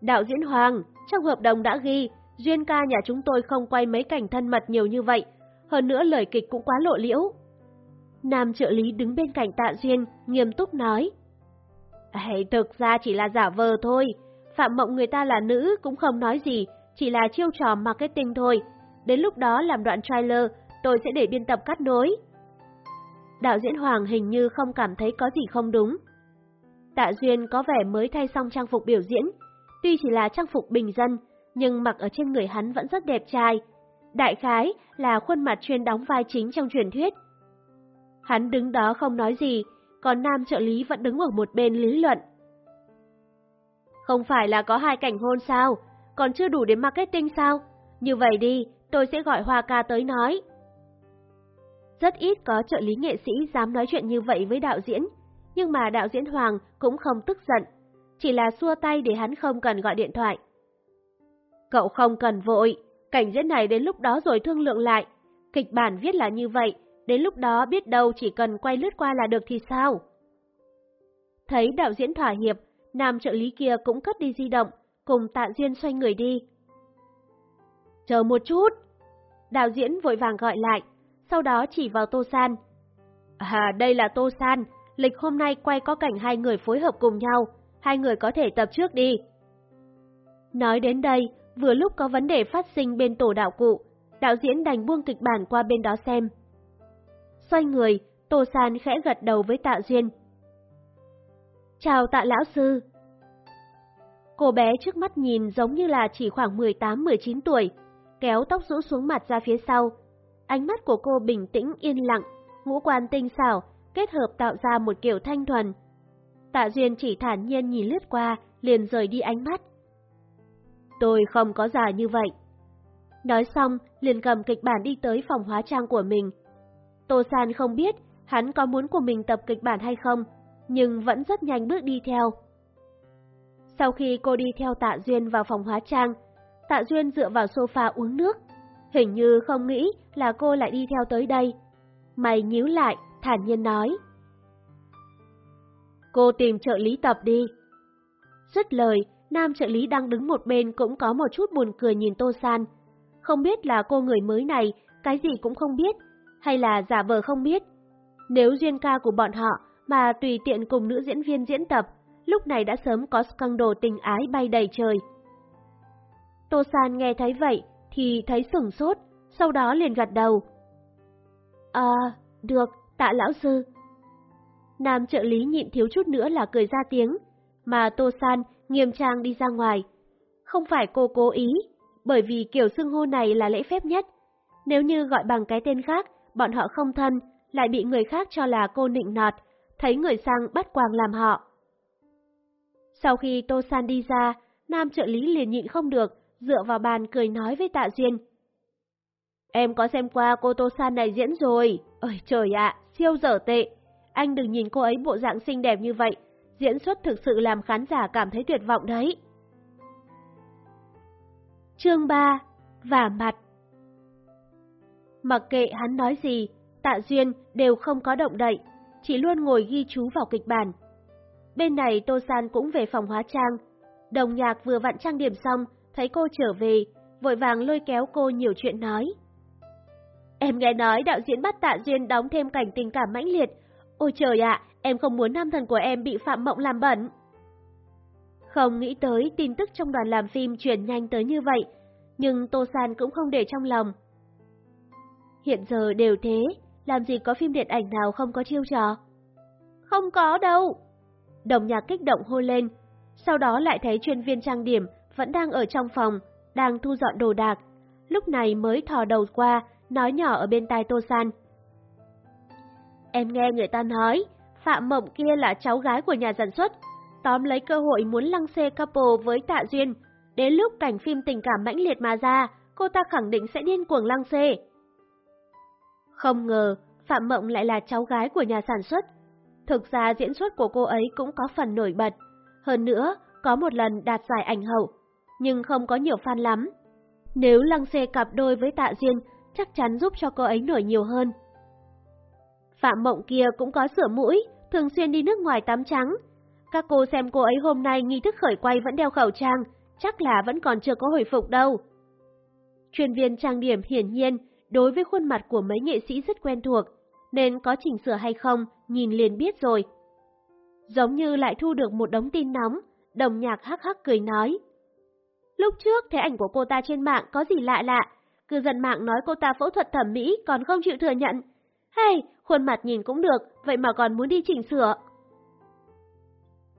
Đạo diễn Hoàng, trong hợp đồng đã ghi, Duyên ca nhà chúng tôi không quay mấy cảnh thân mật nhiều như vậy, hơn nữa lời kịch cũng quá lộ liễu. Nam trợ lý đứng bên cạnh tạ Duyên, nghiêm túc nói. Hey, thực ra chỉ là giả vờ thôi, Phạm Mộng người ta là nữ cũng không nói gì, chỉ là chiêu trò marketing thôi. Đến lúc đó làm đoạn trailer, tôi sẽ để biên tập cắt nối. Đạo diễn Hoàng hình như không cảm thấy có gì không đúng. Tạ Duyên có vẻ mới thay xong trang phục biểu diễn, tuy chỉ là trang phục bình dân, nhưng mặc ở trên người hắn vẫn rất đẹp trai. Đại khái là khuôn mặt chuyên đóng vai chính trong truyền thuyết. Hắn đứng đó không nói gì, còn nam trợ lý vẫn đứng ở một bên lý luận. Không phải là có hai cảnh hôn sao, còn chưa đủ để marketing sao? Như vậy đi, tôi sẽ gọi Hoa ca tới nói. Rất ít có trợ lý nghệ sĩ dám nói chuyện như vậy với đạo diễn, nhưng mà đạo diễn Hoàng cũng không tức giận, chỉ là xua tay để hắn không cần gọi điện thoại. Cậu không cần vội, cảnh diễn này đến lúc đó rồi thương lượng lại. Kịch bản viết là như vậy, đến lúc đó biết đâu chỉ cần quay lướt qua là được thì sao? Thấy đạo diễn thỏa hiệp, nam trợ lý kia cũng cất đi di động, cùng tạ duyên xoay người đi. Chờ một chút! Đạo diễn vội vàng gọi lại, sau đó chỉ vào Tô San. À, đây là Tô San, lịch hôm nay quay có cảnh hai người phối hợp cùng nhau, hai người có thể tập trước đi. Nói đến đây, vừa lúc có vấn đề phát sinh bên tổ đạo cụ, đạo diễn đành buông kịch bản qua bên đó xem. Xoay người, Tô San khẽ gật đầu với Tạ Duyên. Chào Tạ Lão Sư. Cô bé trước mắt nhìn giống như là chỉ khoảng 18-19 tuổi, kéo tóc rũ xuống mặt ra phía sau. Ánh mắt của cô bình tĩnh yên lặng, ngũ quan tinh xảo, kết hợp tạo ra một kiểu thanh thuần. Tạ Duyên chỉ thản nhiên nhìn lướt qua, liền rời đi ánh mắt. Tôi không có già như vậy. Nói xong, liền cầm kịch bản đi tới phòng hóa trang của mình. Tô San không biết hắn có muốn của mình tập kịch bản hay không, nhưng vẫn rất nhanh bước đi theo. Sau khi cô đi theo Tạ Duyên vào phòng hóa trang, Tạ Duyên dựa vào sofa uống nước. Hình như không nghĩ là cô lại đi theo tới đây. Mày nhíu lại, thản nhiên nói. Cô tìm trợ lý tập đi. Dứt lời, nam trợ lý đang đứng một bên cũng có một chút buồn cười nhìn Tô San. không biết là cô người mới này cái gì cũng không biết, hay là giả vờ không biết. Nếu duyên ca của bọn họ mà tùy tiện cùng nữ diễn viên diễn tập, lúc này đã sớm có scandal tình ái bay đầy trời. Tô San nghe thấy vậy thì thấy sửng sốt, sau đó liền gật đầu. À, được, tạ lão sư. Nam trợ lý nhịn thiếu chút nữa là cười ra tiếng, mà Tô San nghiêm trang đi ra ngoài. Không phải cô cố ý, bởi vì kiểu xưng hô này là lễ phép nhất. Nếu như gọi bằng cái tên khác, bọn họ không thân, lại bị người khác cho là cô nịnh nọt, thấy người sang bắt quàng làm họ. Sau khi Tô San đi ra, nam trợ lý liền nhịn không được, dựa vào bàn cười nói với Tạ Duyên. Em có xem qua cô Tô San này diễn rồi. Ôi trời ạ, siêu dở tệ. Anh đừng nhìn cô ấy bộ dạng xinh đẹp như vậy. Diễn xuất thực sự làm khán giả cảm thấy tuyệt vọng đấy. Chương 3 Vả mặt Mặc kệ hắn nói gì, Tạ Duyên đều không có động đậy, chỉ luôn ngồi ghi chú vào kịch bản. Bên này Tô San cũng về phòng hóa trang. Đồng nhạc vừa vặn trang điểm xong, thấy cô trở về, vội vàng lôi kéo cô nhiều chuyện nói. Em nghe nói đạo diễn bắt Tạ Duyên đóng thêm cảnh tình cảm mãnh liệt. Ôi trời ạ, em không muốn nam thần của em bị Phạm Mộng làm bẩn. Không nghĩ tới tin tức trong đoàn làm phim truyền nhanh tới như vậy, nhưng Tô San cũng không để trong lòng. Hiện giờ đều thế, làm gì có phim điện ảnh nào không có chiêu trò? Không có đâu. Đồng nhạc kích động hô lên, sau đó lại thấy chuyên viên trang điểm vẫn đang ở trong phòng, đang thu dọn đồ đạc. Lúc này mới thò đầu qua, nói nhỏ ở bên tai Tô San. Em nghe người ta nói, Phạm Mộng kia là cháu gái của nhà sản xuất, tóm lấy cơ hội muốn lăng xê couple với Tạ Duyên. Đến lúc cảnh phim tình cảm mãnh liệt mà ra, cô ta khẳng định sẽ điên cuồng lăng xê. Không ngờ, Phạm Mộng lại là cháu gái của nhà sản xuất. Thực ra diễn xuất của cô ấy cũng có phần nổi bật. Hơn nữa, có một lần đạt giải ảnh hậu, nhưng không có nhiều fan lắm. Nếu lăng xê cặp đôi với Tạ Duyên, chắc chắn giúp cho cô ấy nổi nhiều hơn. Phạm Mộng kia cũng có sửa mũi, thường xuyên đi nước ngoài tắm trắng. Các cô xem cô ấy hôm nay nghi thức khởi quay vẫn đeo khẩu trang, chắc là vẫn còn chưa có hồi phục đâu. Chuyên viên trang điểm hiển nhiên đối với khuôn mặt của mấy nghệ sĩ rất quen thuộc, nên có chỉnh sửa hay không, nhìn liền biết rồi. Giống như lại thu được một đống tin nóng, đồng nhạc hắc hắc cười nói. Lúc trước thấy ảnh của cô ta trên mạng có gì lạ lạ, cư dân mạng nói cô ta phẫu thuật thẩm mỹ còn không chịu thừa nhận. Hay, khuôn mặt nhìn cũng được, vậy mà còn muốn đi chỉnh sửa.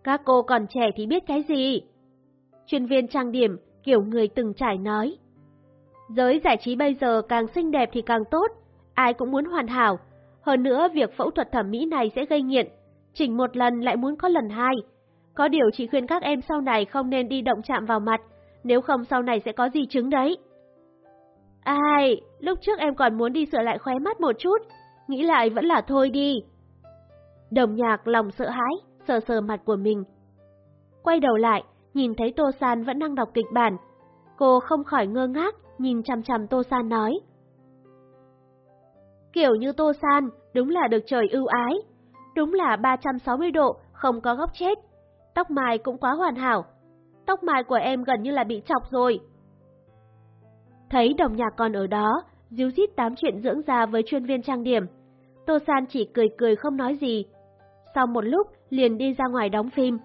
Các cô còn trẻ thì biết cái gì? Chuyên viên trang điểm, kiểu người từng trải nói. Giới giải trí bây giờ càng xinh đẹp thì càng tốt, ai cũng muốn hoàn hảo. Hơn nữa việc phẫu thuật thẩm mỹ này sẽ gây nghiện, chỉnh một lần lại muốn có lần hai. Có điều chị khuyên các em sau này không nên đi động chạm vào mặt, nếu không sau này sẽ có gì chứng đấy. Ai, lúc trước em còn muốn đi sửa lại khóe mắt một chút, nghĩ lại vẫn là thôi đi. Đồng nhạc lòng sợ hãi, sờ sờ mặt của mình. Quay đầu lại, nhìn thấy Tô San vẫn đang đọc kịch bản. Cô không khỏi ngơ ngác, nhìn chằm chằm Tô San nói. Kiểu như Tô San, đúng là được trời ưu ái. Đúng là 360 độ, không có góc chết. Tóc mai cũng quá hoàn hảo. Tóc mai của em gần như là bị chọc rồi. Thấy đồng nhạc còn ở đó, díu dít tám chuyện dưỡng da với chuyên viên trang điểm. Tô San chỉ cười cười không nói gì. Sau một lúc, liền đi ra ngoài đóng phim.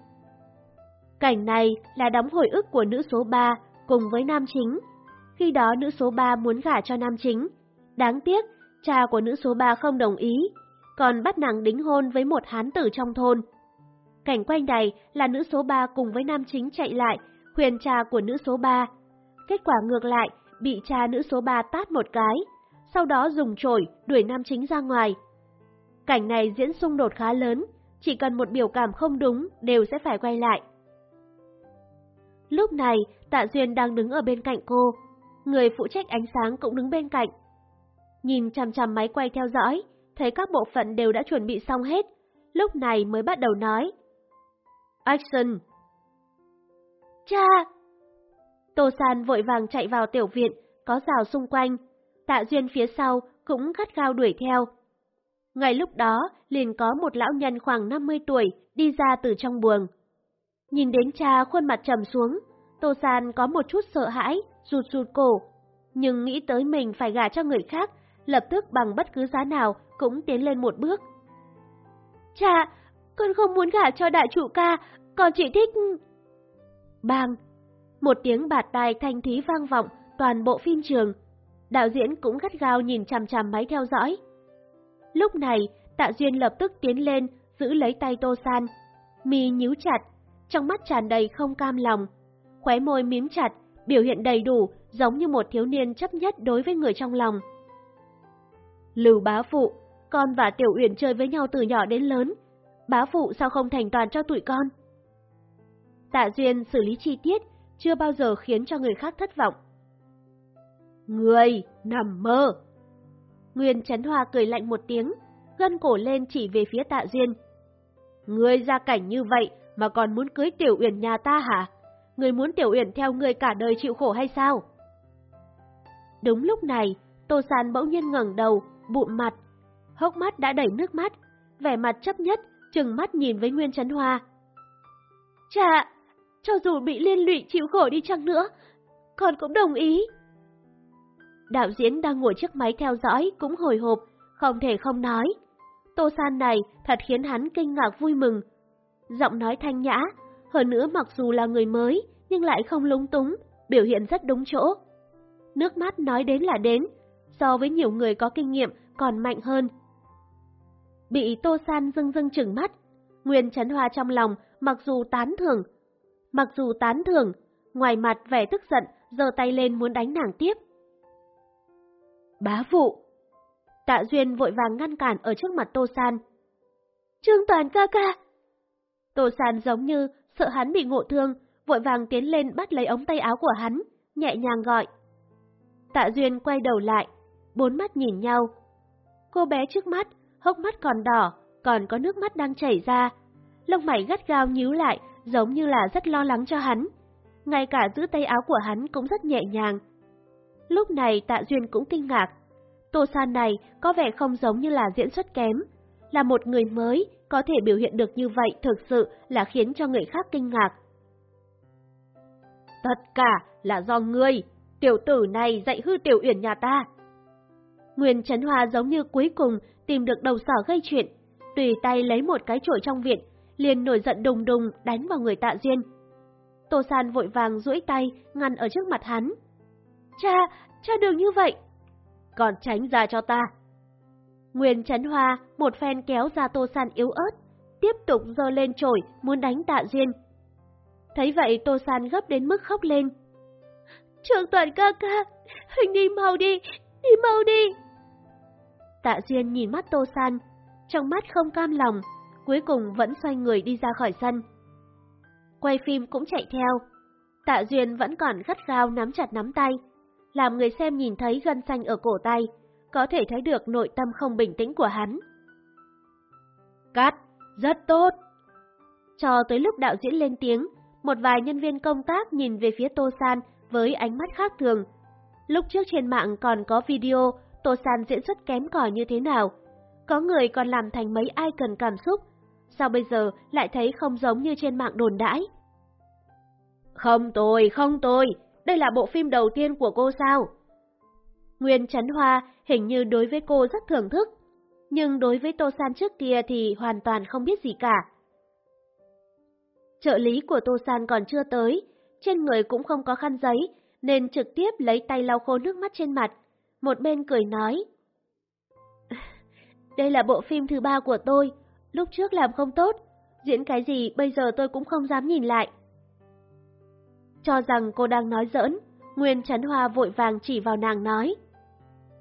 Cảnh này là đóng hồi ức của nữ số 3 cùng với nam chính. Khi đó nữ số 3 muốn gả cho nam chính. Đáng tiếc, cha của nữ số 3 không đồng ý, còn bắt nàng đính hôn với một hán tử trong thôn. Cảnh quay này là nữ số 3 cùng với nam chính chạy lại, khuyên cha của nữ số 3. Kết quả ngược lại, bị cha nữ số 3 tát một cái, sau đó dùng chổi đuổi nam chính ra ngoài. Cảnh này diễn xung đột khá lớn, chỉ cần một biểu cảm không đúng đều sẽ phải quay lại. Lúc này, Tạ Duyên đang đứng ở bên cạnh cô, người phụ trách ánh sáng cũng đứng bên cạnh. Nhìn chằm chằm máy quay theo dõi, thấy các bộ phận đều đã chuẩn bị xong hết, lúc này mới bắt đầu nói. Action! Cha! Tô San vội vàng chạy vào tiểu viện, có rào xung quanh. Tạ Duyên phía sau cũng gắt gao đuổi theo. Ngay lúc đó, liền có một lão nhân khoảng 50 tuổi đi ra từ trong buồng. Nhìn đến cha khuôn mặt trầm xuống, Tô San có một chút sợ hãi, rụt rụt cổ. nhưng nghĩ tới mình phải gả cho người khác, lập tức bằng bất cứ giá nào cũng tiến lên một bước. Cha, con không muốn gả cho đại trụ ca, con chỉ thích... Bang! Một tiếng bạt tai thanh thí vang vọng toàn bộ phim trường. Đạo diễn cũng gắt gao nhìn chằm chằm máy theo dõi. Lúc này, Tạ Duyên lập tức tiến lên, giữ lấy tay Tô San. Mi nhíu chặt, trong mắt tràn đầy không cam lòng. Khóe môi mím chặt, biểu hiện đầy đủ, giống như một thiếu niên chấp nhất đối với người trong lòng. Lưu bá phụ, con và Tiểu Uyển chơi với nhau từ nhỏ đến lớn. Bá phụ sao không thành toàn cho tụi con? Tạ Duyên xử lý chi tiết, chưa bao giờ khiến cho người khác thất vọng. Người, nằm mơ! Nguyên Trấn Hoa cười lạnh một tiếng, gân cổ lên chỉ về phía Tạ Duyên. Người ra cảnh như vậy mà còn muốn cưới Tiểu Uyển nhà ta hả? Người muốn Tiểu Uyển theo người cả đời chịu khổ hay sao? Đúng lúc này, Tô San bỗng nhiên ngẩng đầu, bụm mặt, hốc mắt đã đầy nước mắt, vẻ mặt chấp nhất, chừng mắt nhìn với Nguyên Trấn Hoa. Chà, cho dù bị liên lụy chịu khổ đi chăng nữa, con cũng đồng ý. Đạo diễn đang ngồi trước máy theo dõi cũng hồi hộp, không thể không nói. Tô San này thật khiến hắn kinh ngạc vui mừng. Giọng nói thanh nhã, hơn nữa mặc dù là người mới nhưng lại không lúng túng, biểu hiện rất đúng chỗ. Nước mắt nói đến là đến, so với nhiều người có kinh nghiệm còn mạnh hơn. Bị Tô San dưng dưng chừng mắt, Nguyên Trấn Hoa trong lòng mặc dù tán thưởng, mặc dù tán thưởng, ngoài mặt vẻ tức giận, giơ tay lên muốn đánh nàng tiếp. Bá phụ! Tạ Duyên vội vàng ngăn cản ở trước mặt Tô San. Trương Toàn ca ca! Tô San giống như sợ hắn bị ngộ thương, vội vàng tiến lên bắt lấy ống tay áo của hắn, nhẹ nhàng gọi. Tạ Duyên quay đầu lại, bốn mắt nhìn nhau. Cô bé trước mắt, hốc mắt còn đỏ, còn có nước mắt đang chảy ra. Lông mày gắt gao nhíu lại, giống như là rất lo lắng cho hắn. Ngay cả giữ tay áo của hắn cũng rất nhẹ nhàng. Lúc này Tạ Duyên cũng kinh ngạc. Tô San này có vẻ không giống như là diễn xuất kém. Là một người mới, có thể biểu hiện được như vậy thực sự là khiến cho người khác kinh ngạc. Tất cả là do ngươi, tiểu tử này dạy hư tiểu uyển nhà ta. Nguyên Trấn Hoa giống như cuối cùng tìm được đầu sỏ gây chuyện, tùy tay lấy một cái chổi trong viện, liền nổi giận đùng đùng đánh vào người tạ duyên. Tô San vội vàng duỗi tay, ngăn ở trước mặt hắn. Cha, cha đừng như vậy. Còn tránh ra cho ta. Nguyên Trấn Hoa một phen kéo ra Tô San yếu ớt, tiếp tục giơ lên chổi muốn đánh tạ duyên. Thấy vậy Tô San gấp đến mức khóc lên. Trường toàn ca ca, hình đi mau đi, đi mau đi. Tạ Duyên nhìn mắt Tô San, trong mắt không cam lòng, cuối cùng vẫn xoay người đi ra khỏi sân. Quay phim cũng chạy theo, Tạ Duyên vẫn còn gắt gao nắm chặt nắm tay, làm người xem nhìn thấy gân xanh ở cổ tay, có thể thấy được nội tâm không bình tĩnh của hắn. Cắt, rất tốt. Cho tới lúc đạo diễn lên tiếng, một vài nhân viên công tác nhìn về phía Tô San với ánh mắt khác thường. Lúc trước trên mạng còn có video Tô San diễn xuất kém cỏi như thế nào. Có người còn làm thành mấy ai cần cảm xúc. Sao bây giờ lại thấy không giống như trên mạng đồn đãi? Không tôi, không tôi, đây là bộ phim đầu tiên của cô sao? Nguyên Trấn Hoa hình như đối với cô rất thưởng thức, nhưng đối với Tô San trước kia thì hoàn toàn không biết gì cả. Trợ lý của Tô San còn chưa tới, trên người cũng không có khăn giấy, nên trực tiếp lấy tay lau khô nước mắt trên mặt, một bên cười nói. [LAUGHS] Đây là bộ phim thứ ba của tôi, lúc trước làm không tốt, diễn cái gì bây giờ tôi cũng không dám nhìn lại. Cho rằng cô đang nói giỡn, Nguyên Trấn Hoa vội vàng chỉ vào nàng nói.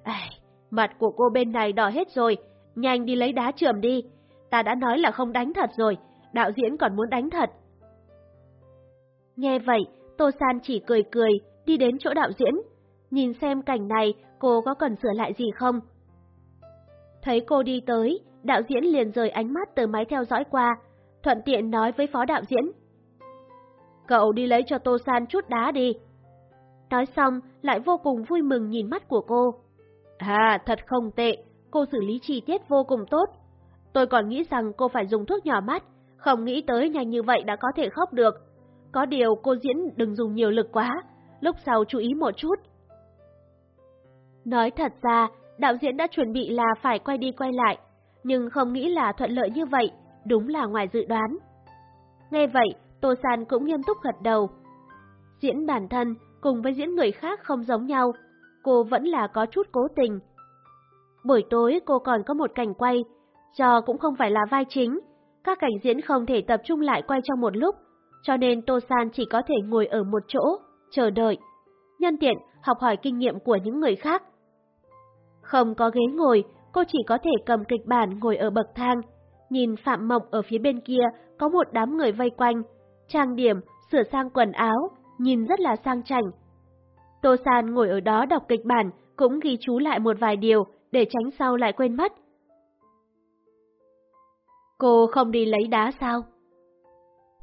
Ây, mặt của cô bên này đỏ hết rồi, nhanh đi lấy đá trườm đi. Ta đã nói là không đánh thật rồi, đạo diễn còn muốn đánh thật. Nghe vậy, Tô San chỉ cười cười, đi đến chỗ đạo diễn, nhìn xem cảnh này cô có cần sửa lại gì không. Thấy cô đi tới, đạo diễn liền rời ánh mắt từ máy theo dõi qua, thuận tiện nói với phó đạo diễn. Cậu đi lấy cho Tô San chút đá đi. Nói xong, lại vô cùng vui mừng nhìn mắt của cô. À, thật không tệ, cô xử lý chi tiết vô cùng tốt. Tôi còn nghĩ rằng cô phải dùng thuốc nhỏ mắt, không nghĩ tới nhanh như vậy đã có thể khóc được. Có điều cô diễn đừng dùng nhiều lực quá, lúc sau chú ý một chút. Nói thật ra, đạo diễn đã chuẩn bị là phải quay đi quay lại, nhưng không nghĩ là thuận lợi như vậy, đúng là ngoài dự đoán. Nghe vậy, Tô San cũng nghiêm túc gật đầu. Diễn bản thân cùng với diễn người khác không giống nhau, cô vẫn là có chút cố tình. Buổi tối cô còn có một cảnh quay, cho cũng không phải là vai chính, các cảnh diễn không thể tập trung lại quay trong một lúc, cho nên Tô San chỉ có thể ngồi ở một chỗ, chờ đợi. Nhân tiện, học hỏi kinh nghiệm của những người khác. Không có ghế ngồi, cô chỉ có thể cầm kịch bản ngồi ở bậc thang, nhìn Phạm Mộng ở phía bên kia có một đám người vây quanh, trang điểm, sửa sang quần áo, nhìn rất là sang chảnh. Tô San ngồi ở đó đọc kịch bản, cũng ghi chú lại một vài điều để tránh sau lại quên mất. Cô không đi lấy đá sao?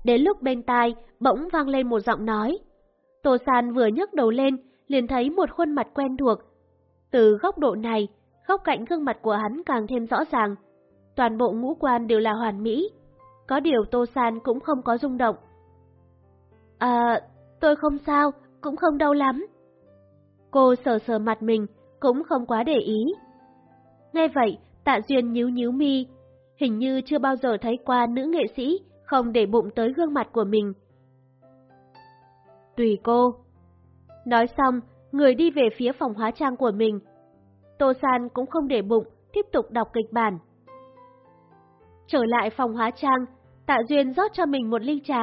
Đến lúc bên tai, bỗng vang lên một giọng nói. Tô San vừa nhấc đầu lên, liền thấy một khuôn mặt quen thuộc. Từ góc độ này, góc cạnh gương mặt của hắn càng thêm rõ ràng. Toàn bộ ngũ quan đều là hoàn mỹ. Có điều Tô San cũng không có rung động. À, tôi không sao, cũng không đau lắm. Cô sờ sờ mặt mình, cũng không quá để ý. Nghe vậy, tạ duyên nhíu nhíu mi, hình như chưa bao giờ thấy qua nữ nghệ sĩ không để bụng tới gương mặt của mình. Tùy cô. Nói xong, người đi về phía phòng hóa trang của mình. Tô San cũng không để bụng, tiếp tục đọc kịch bản. Trở lại phòng hóa trang, Tạ Duyên rót cho mình một ly trà.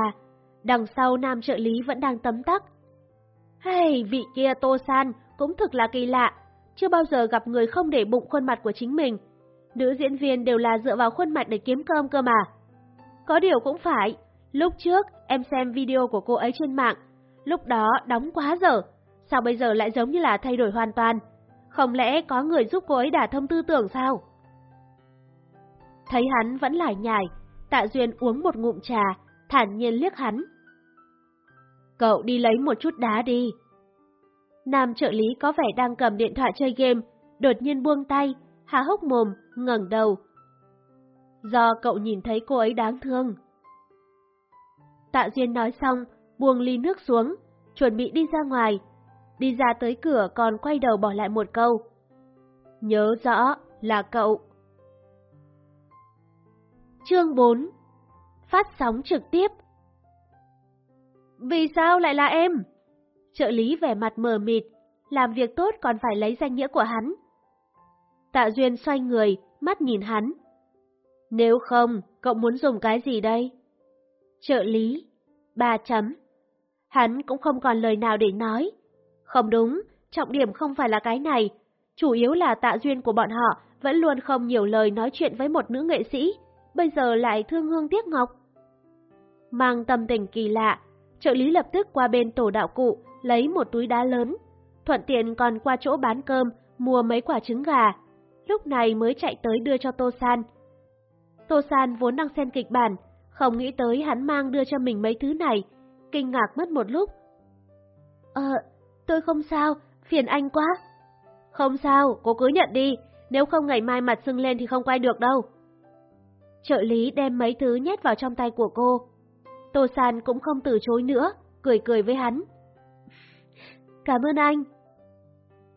Đằng sau nam trợ lý vẫn đang tấm tắc. Hey, vị kia Tô San cũng thực là kỳ lạ, chưa bao giờ gặp người không để bụng khuôn mặt của chính mình. Nữ diễn viên đều là dựa vào khuôn mặt để kiếm cơm cơ mà. Có điều cũng phải, lúc trước em xem video của cô ấy trên mạng, lúc đó đóng quá dở, sao bây giờ lại giống như là thay đổi hoàn toàn? Không lẽ có người giúp cô ấy đả thông tư tưởng sao? Thấy hắn vẫn lải nhải, Tạ Duyên uống một ngụm trà, thản nhiên liếc hắn. Cậu đi lấy một chút đá đi. Nam trợ lý có vẻ đang cầm điện thoại chơi game, đột nhiên buông tay, há hốc mồm, ngẩng đầu. Do cậu nhìn thấy cô ấy đáng thương. Tạ Duyên nói xong, buông ly nước xuống, chuẩn bị đi ra ngoài. Đi ra tới cửa còn quay đầu bỏ lại một câu. Nhớ rõ là cậu. Chương 4 Phát sóng trực tiếp Vì sao lại là em? Trợ lý vẻ mặt mờ mịt, làm việc tốt còn phải lấy danh nghĩa của hắn. Tạ Duyên xoay người, mắt nhìn hắn. Nếu không, cậu muốn dùng cái gì đây? Trợ lý, ba chấm. Hắn cũng không còn lời nào để nói. Không đúng, trọng điểm không phải là cái này. Chủ yếu là tạ duyên của bọn họ vẫn luôn không nhiều lời nói chuyện với một nữ nghệ sĩ, bây giờ lại thương hương tiếc ngọc. Mang tâm tình kỳ lạ, trợ lý lập tức qua bên tổ đạo cụ, lấy một túi đá lớn, thuận tiện còn qua chỗ bán cơm, mua mấy quả trứng gà. Lúc này mới chạy tới đưa cho Tô San. Tô San vốn đang xem kịch bản, không nghĩ tới hắn mang đưa cho mình mấy thứ này, kinh ngạc mất một lúc. Ờ, tôi không sao, phiền anh quá. Không sao, cô cứ nhận đi, nếu không ngày mai mặt sưng lên thì không quay được đâu. Trợ lý đem mấy thứ nhét vào trong tay của cô. Tô San cũng không từ chối nữa, cười cười với hắn. [LAUGHS] Cảm ơn anh.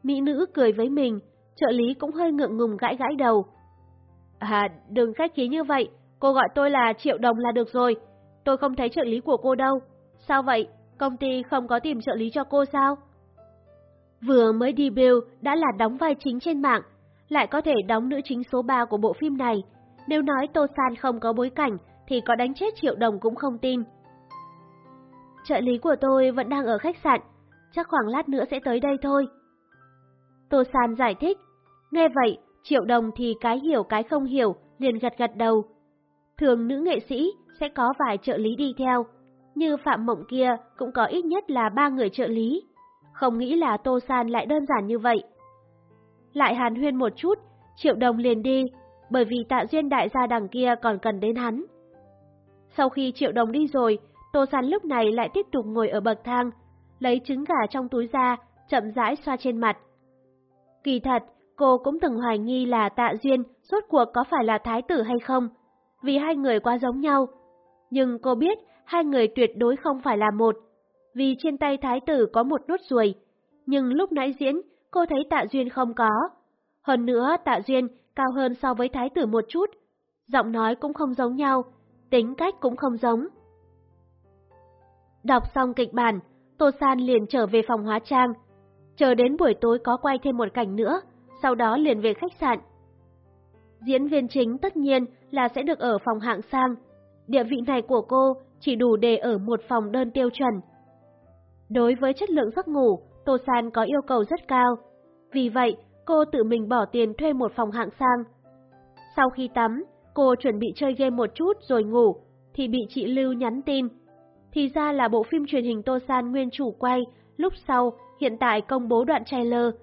Mỹ nữ cười với mình, trợ lý cũng hơi ngượng ngùng gãi gãi đầu. À, đừng khách khí như vậy, cô gọi tôi là Triệu Đồng là được rồi. Tôi không thấy trợ lý của cô đâu. Sao vậy, công ty không có tìm trợ lý cho cô sao? Vừa mới debut đã là đóng vai chính trên mạng, lại có thể đóng nữ chính số 3 của bộ phim này. Nếu nói Tô San không có bối cảnh, thì có đánh chết Triệu Đồng cũng không tin. Trợ lý của tôi vẫn đang ở khách sạn, chắc khoảng lát nữa sẽ tới đây thôi. Tô San giải thích, nghe vậy, Triệu Đồng thì cái hiểu cái không hiểu, liền gật gật đầu. Thường nữ nghệ sĩ sẽ có vài trợ lý đi theo, như Phạm Mộng kia cũng có ít nhất là ba người trợ lý. Không nghĩ là Tô San lại đơn giản như vậy. Lại hàn huyên một chút, Triệu Đồng liền đi, bởi vì tạ duyên đại gia đằng kia còn cần đến hắn. Sau khi Triệu Đồng đi rồi, Tô San lúc này lại tiếp tục ngồi ở bậc thang, lấy trứng gà trong túi ra, chậm rãi xoa trên mặt. Kỳ thật, cô cũng từng hoài nghi là tạ duyên rốt cuộc có phải là thái tử hay không, vì hai người quá giống nhau. Nhưng cô biết hai người tuyệt đối không phải là một, vì trên tay thái tử có một nốt ruồi, nhưng lúc nãy diễn cô thấy Tạ Duyên không có. Hơn nữa Tạ Duyên cao hơn so với thái tử một chút, giọng nói cũng không giống nhau, tính cách cũng không giống. Đọc xong kịch bản, Tô San liền trở về phòng hóa trang. Chờ đến buổi tối có quay thêm một cảnh nữa, sau đó liền về khách sạn. Diễn viên chính tất nhiên là sẽ được ở phòng hạng sang. Địa vị này của cô chỉ đủ để ở một phòng đơn tiêu chuẩn. Đối với chất lượng giấc ngủ, Tô San có yêu cầu rất cao. Vì vậy, cô tự mình bỏ tiền thuê một phòng hạng sang. Sau khi tắm, cô chuẩn bị chơi game một chút rồi ngủ, thì bị chị Lưu nhắn tin. Thì ra là bộ phim truyền hình Tô San nguyên chủ quay, lúc sau hiện tại công bố đoạn trailer,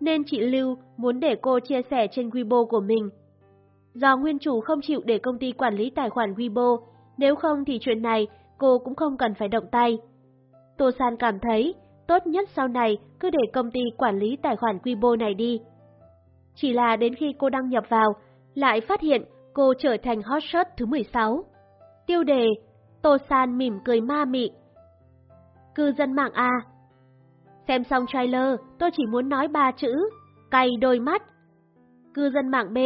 nên chị Lưu muốn để cô chia sẻ trên Weibo của mình. Do nguyên chủ không chịu để công ty quản lý tài khoản Weibo, nếu không thì chuyện này cô cũng không cần phải động tay. Tô San cảm thấy tốt nhất sau này cứ để công ty quản lý tài khoản Weibo này đi. Chỉ là đến khi cô đăng nhập vào, lại phát hiện cô trở thành hot shot thứ 16. Tiêu đề, Tô San mỉm cười ma mị. Cư dân mạng A Xem xong trailer, tôi chỉ muốn nói ba chữ, cay đôi mắt. Cư dân mạng B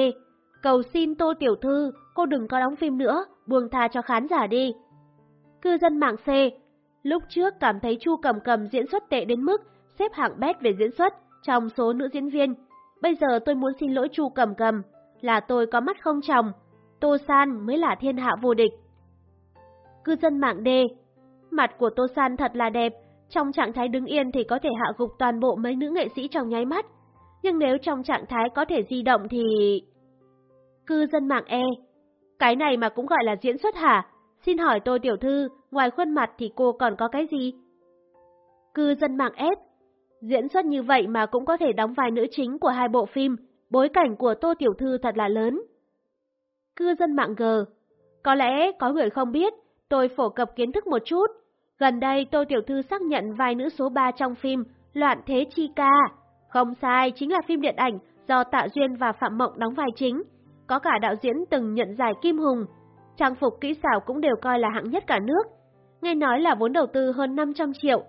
Cầu xin Tô Tiểu Thư, cô đừng có đóng phim nữa, buông tha cho khán giả đi. Cư dân mạng C Lúc trước cảm thấy Chu Cầm Cầm diễn xuất tệ đến mức xếp hạng bét về diễn xuất trong số nữ diễn viên. Bây giờ tôi muốn xin lỗi Chu Cầm Cầm, là tôi có mắt không chồng, Tô San mới là thiên hạ vô địch. Cư dân mạng D Mặt của Tô San thật là đẹp, trong trạng thái đứng yên thì có thể hạ gục toàn bộ mấy nữ nghệ sĩ trong nháy mắt. Nhưng nếu trong trạng thái có thể di động thì... Cư dân mạng E Cái này mà cũng gọi là diễn xuất hả? Xin hỏi tôi Tiểu Thư, ngoài khuôn mặt thì cô còn có cái gì? Cư dân mạng ép, Diễn xuất như vậy mà cũng có thể đóng vai nữ chính của hai bộ phim, bối cảnh của Tô Tiểu Thư thật là lớn. Cư dân mạng G Có lẽ có người không biết, tôi phổ cập kiến thức một chút. Gần đây Tô Tiểu Thư xác nhận vai nữ số 3 trong phim Loạn Thế Chi Ca. Không sai, chính là phim điện ảnh do Tạ Duyên và Phạm Mộng đóng vai chính. Có cả đạo diễn từng nhận giải Kim Hùng. Trang phục kỹ xảo cũng đều coi là hạng nhất cả nước. Nghe nói là vốn đầu tư hơn 500 triệu.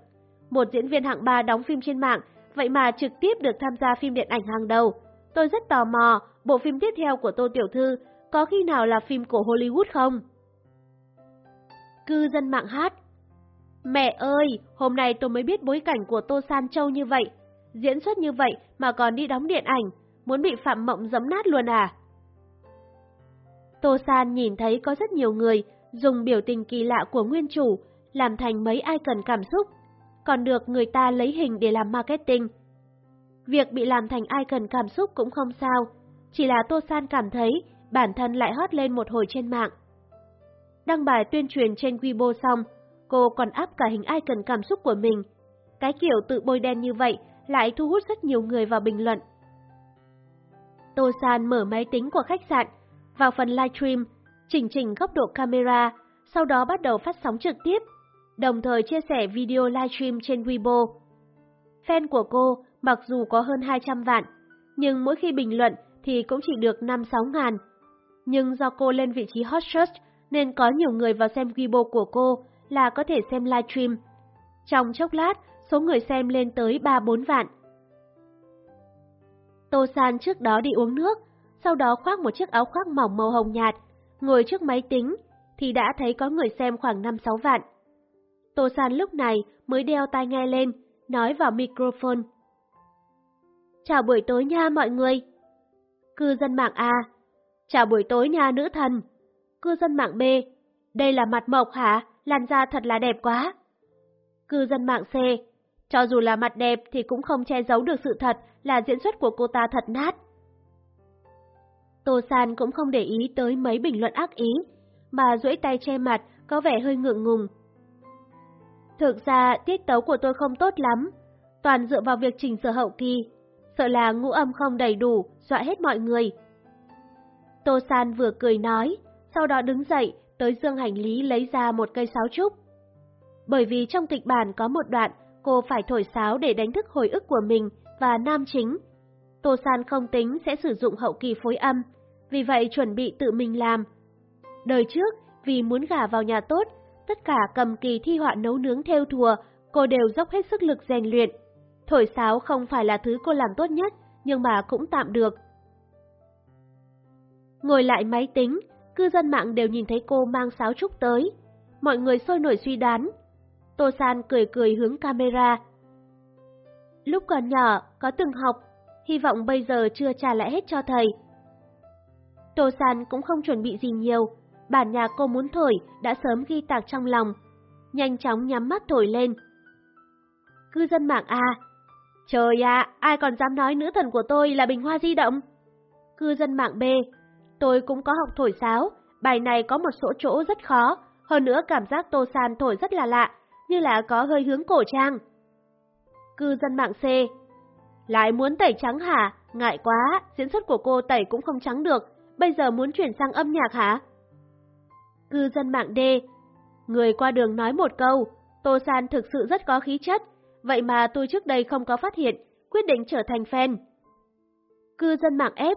Một diễn viên hạng 3 đóng phim trên mạng, vậy mà trực tiếp được tham gia phim điện ảnh hàng đầu. Tôi rất tò mò, bộ phim tiếp theo của Tô Tiểu Thư có khi nào là phim của Hollywood không? Cư dân mạng hát Mẹ ơi, hôm nay tôi mới biết bối cảnh của Tô San Châu như vậy. Diễn xuất như vậy mà còn đi đóng điện ảnh, muốn bị Phạm Mộng giấm nát luôn à? Tô San nhìn thấy có rất nhiều người dùng biểu tình kỳ lạ của nguyên chủ làm thành mấy icon cảm xúc, còn được người ta lấy hình để làm marketing. Việc bị làm thành icon cảm xúc cũng không sao, chỉ là Tô San cảm thấy bản thân lại hot lên một hồi trên mạng. Đăng bài tuyên truyền trên Weibo xong, cô còn áp cả hình icon cảm xúc của mình. Cái kiểu tự bôi đen như vậy lại thu hút rất nhiều người vào bình luận. Tô San mở máy tính của khách sạn, vào phần livestream, chỉnh chỉnh góc độ camera, sau đó bắt đầu phát sóng trực tiếp, đồng thời chia sẻ video livestream trên Weibo. Fan của cô mặc dù có hơn 200 vạn, nhưng mỗi khi bình luận thì cũng chỉ được 5-6 ngàn. Nhưng do cô lên vị trí hot search nên có nhiều người vào xem Weibo của cô là có thể xem livestream. Trong chốc lát, số người xem lên tới 3-4 vạn. Tô San trước đó đi uống nước, sau đó khoác một chiếc áo khoác mỏng màu hồng nhạt, ngồi trước máy tính, thì đã thấy có người xem khoảng 5-6 vạn. Tô San lúc này mới đeo tai nghe lên, nói vào microphone. Chào buổi tối nha mọi người. Cư dân mạng A. Chào buổi tối nha nữ thần. Cư dân mạng B. Đây là mặt mộc hả? Làn da thật là đẹp quá. Cư dân mạng C. Cho dù là mặt đẹp thì cũng không che giấu được sự thật là diễn xuất của cô ta thật nát. Tô San cũng không để ý tới mấy bình luận ác ý, mà duỗi tay che mặt, có vẻ hơi ngượng ngùng. Thực ra, tiết tấu của tôi không tốt lắm, toàn dựa vào việc chỉnh sửa hậu kỳ, sợ là ngũ âm không đầy đủ, dọa hết mọi người. Tô San vừa cười nói, sau đó đứng dậy, tới dương hành lý lấy ra một cây sáo trúc. Bởi vì trong kịch bản có một đoạn, cô phải thổi sáo để đánh thức hồi ức của mình và nam chính. Tô San không tính sẽ sử dụng hậu kỳ phối âm, vì vậy chuẩn bị tự mình làm. Đời trước, vì muốn gả vào nhà tốt, tất cả cầm kỳ thi họa nấu nướng theo thùa, cô đều dốc hết sức lực rèn luyện. Thổi sáo không phải là thứ cô làm tốt nhất, nhưng mà cũng tạm được. Ngồi lại máy tính, cư dân mạng đều nhìn thấy cô mang sáo trúc tới. Mọi người sôi nổi suy đoán. Tô San cười cười hướng camera. Lúc còn nhỏ, có từng học, hy vọng bây giờ chưa trả lại hết cho thầy. Tô San cũng không chuẩn bị gì nhiều, bản nhạc cô muốn thổi đã sớm ghi tạc trong lòng, nhanh chóng nhắm mắt thổi lên. Cư dân mạng A Trời ạ, ai còn dám nói nữ thần của tôi là bình hoa di động? Cư dân mạng B Tôi cũng có học thổi sáo, bài này có một số chỗ rất khó, hơn nữa cảm giác Tô San thổi rất là lạ, như là có hơi hướng cổ trang. Cư dân mạng C Lại muốn tẩy trắng hả? Ngại quá, diễn xuất của cô tẩy cũng không trắng được, bây giờ muốn chuyển sang âm nhạc hả? Cư dân mạng D Người qua đường nói một câu, Tô San thực sự rất có khí chất, vậy mà tôi trước đây không có phát hiện, quyết định trở thành fan. Cư dân mạng F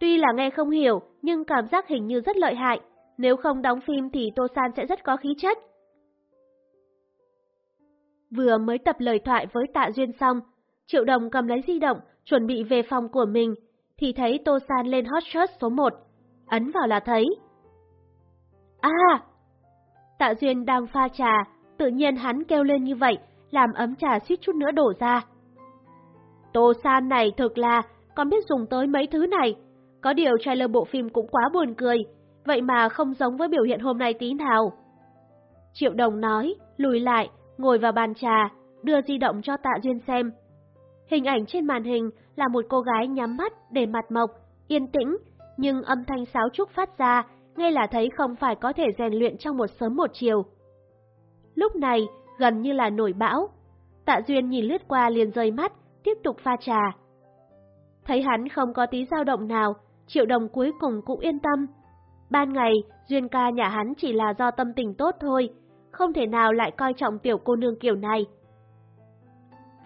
Tuy là nghe không hiểu, nhưng cảm giác hình như rất lợi hại, nếu không đóng phim thì Tô San sẽ rất có khí chất. Vừa mới tập lời thoại với Tạ Duyên xong, Triệu Đồng cầm lấy di động, chuẩn bị về phòng của mình, thì thấy Tô San lên hot search số 1. Ấn vào là thấy. À! Tạ Duyên đang pha trà, tự nhiên hắn kêu lên như vậy, làm ấm trà suýt chút nữa đổ ra. Tô San này thực là, con biết dùng tới mấy thứ này. Có điều trailer bộ phim cũng quá buồn cười, vậy mà không giống với biểu hiện hôm nay tí nào. Triệu Đồng nói, lùi lại, ngồi vào bàn trà, đưa di động cho Tạ Duyên xem. Hình ảnh trên màn hình là một cô gái nhắm mắt để mặt mộc, yên tĩnh, nhưng âm thanh sáo trúc phát ra, ngay là thấy không phải có thể rèn luyện trong một sớm một chiều. Lúc này, gần như là nổi bão, Tạ Duyên nhìn lướt qua liền rơi mắt, tiếp tục pha trà. Thấy hắn không có tí dao động nào, Triệu Đồng cuối cùng cũng yên tâm. Ban ngày, Duyên ca nhà hắn chỉ là do tâm tình tốt thôi, không thể nào lại coi trọng tiểu cô nương kiểu này.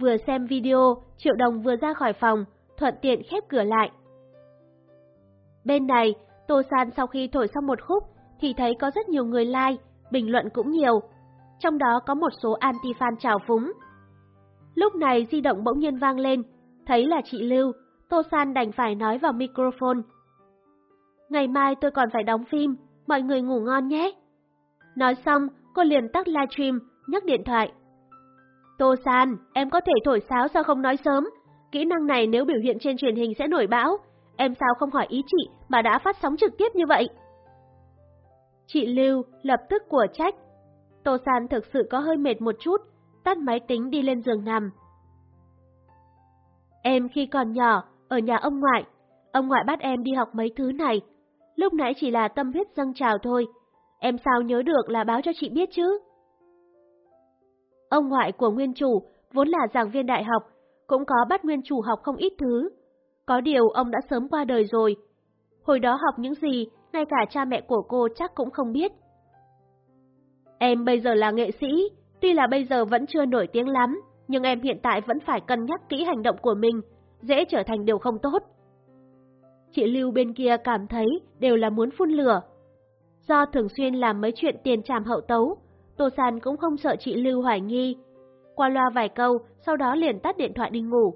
Vừa xem video, Triệu Đồng vừa ra khỏi phòng, thuận tiện khép cửa lại. Bên này, Tô San sau khi thổi xong một khúc thì thấy có rất nhiều người like, bình luận cũng nhiều, trong đó có một số anti-fan trào phúng. Lúc này di động bỗng nhiên vang lên, thấy là chị Lưu, Tô San đành phải nói vào microphone. Ngày mai tôi còn phải đóng phim, mọi người ngủ ngon nhé. Nói xong, cô liền tắt livestream, nhấc điện thoại. Tô San, em có thể thổi sáo sao không nói sớm? Kỹ năng này nếu biểu hiện trên truyền hình sẽ nổi bão. Em sao không hỏi ý chị mà đã phát sóng trực tiếp như vậy? Chị Lưu lập tức của trách. Tô San thực sự có hơi mệt một chút, tắt máy tính đi lên giường nằm. Em khi còn nhỏ, ở nhà ông ngoại, ông ngoại bắt em đi học mấy thứ này. Lúc nãy chỉ là tâm huyết dâng trào thôi, em sao nhớ được là báo cho chị biết chứ? Ông ngoại của nguyên chủ vốn là giảng viên đại học, cũng có bắt nguyên chủ học không ít thứ. Có điều ông đã sớm qua đời rồi. Hồi đó học những gì, ngay cả cha mẹ của cô chắc cũng không biết. Em bây giờ là nghệ sĩ, tuy là bây giờ vẫn chưa nổi tiếng lắm, nhưng em hiện tại vẫn phải cân nhắc kỹ hành động của mình, dễ trở thành điều không tốt. Chị Lưu bên kia cảm thấy đều là muốn phun lửa. Do thường xuyên làm mấy chuyện tiền tràm hậu tấu, Tô San cũng không sợ chị Lưu hoài nghi. Qua loa vài câu, sau đó liền tắt điện thoại đi ngủ.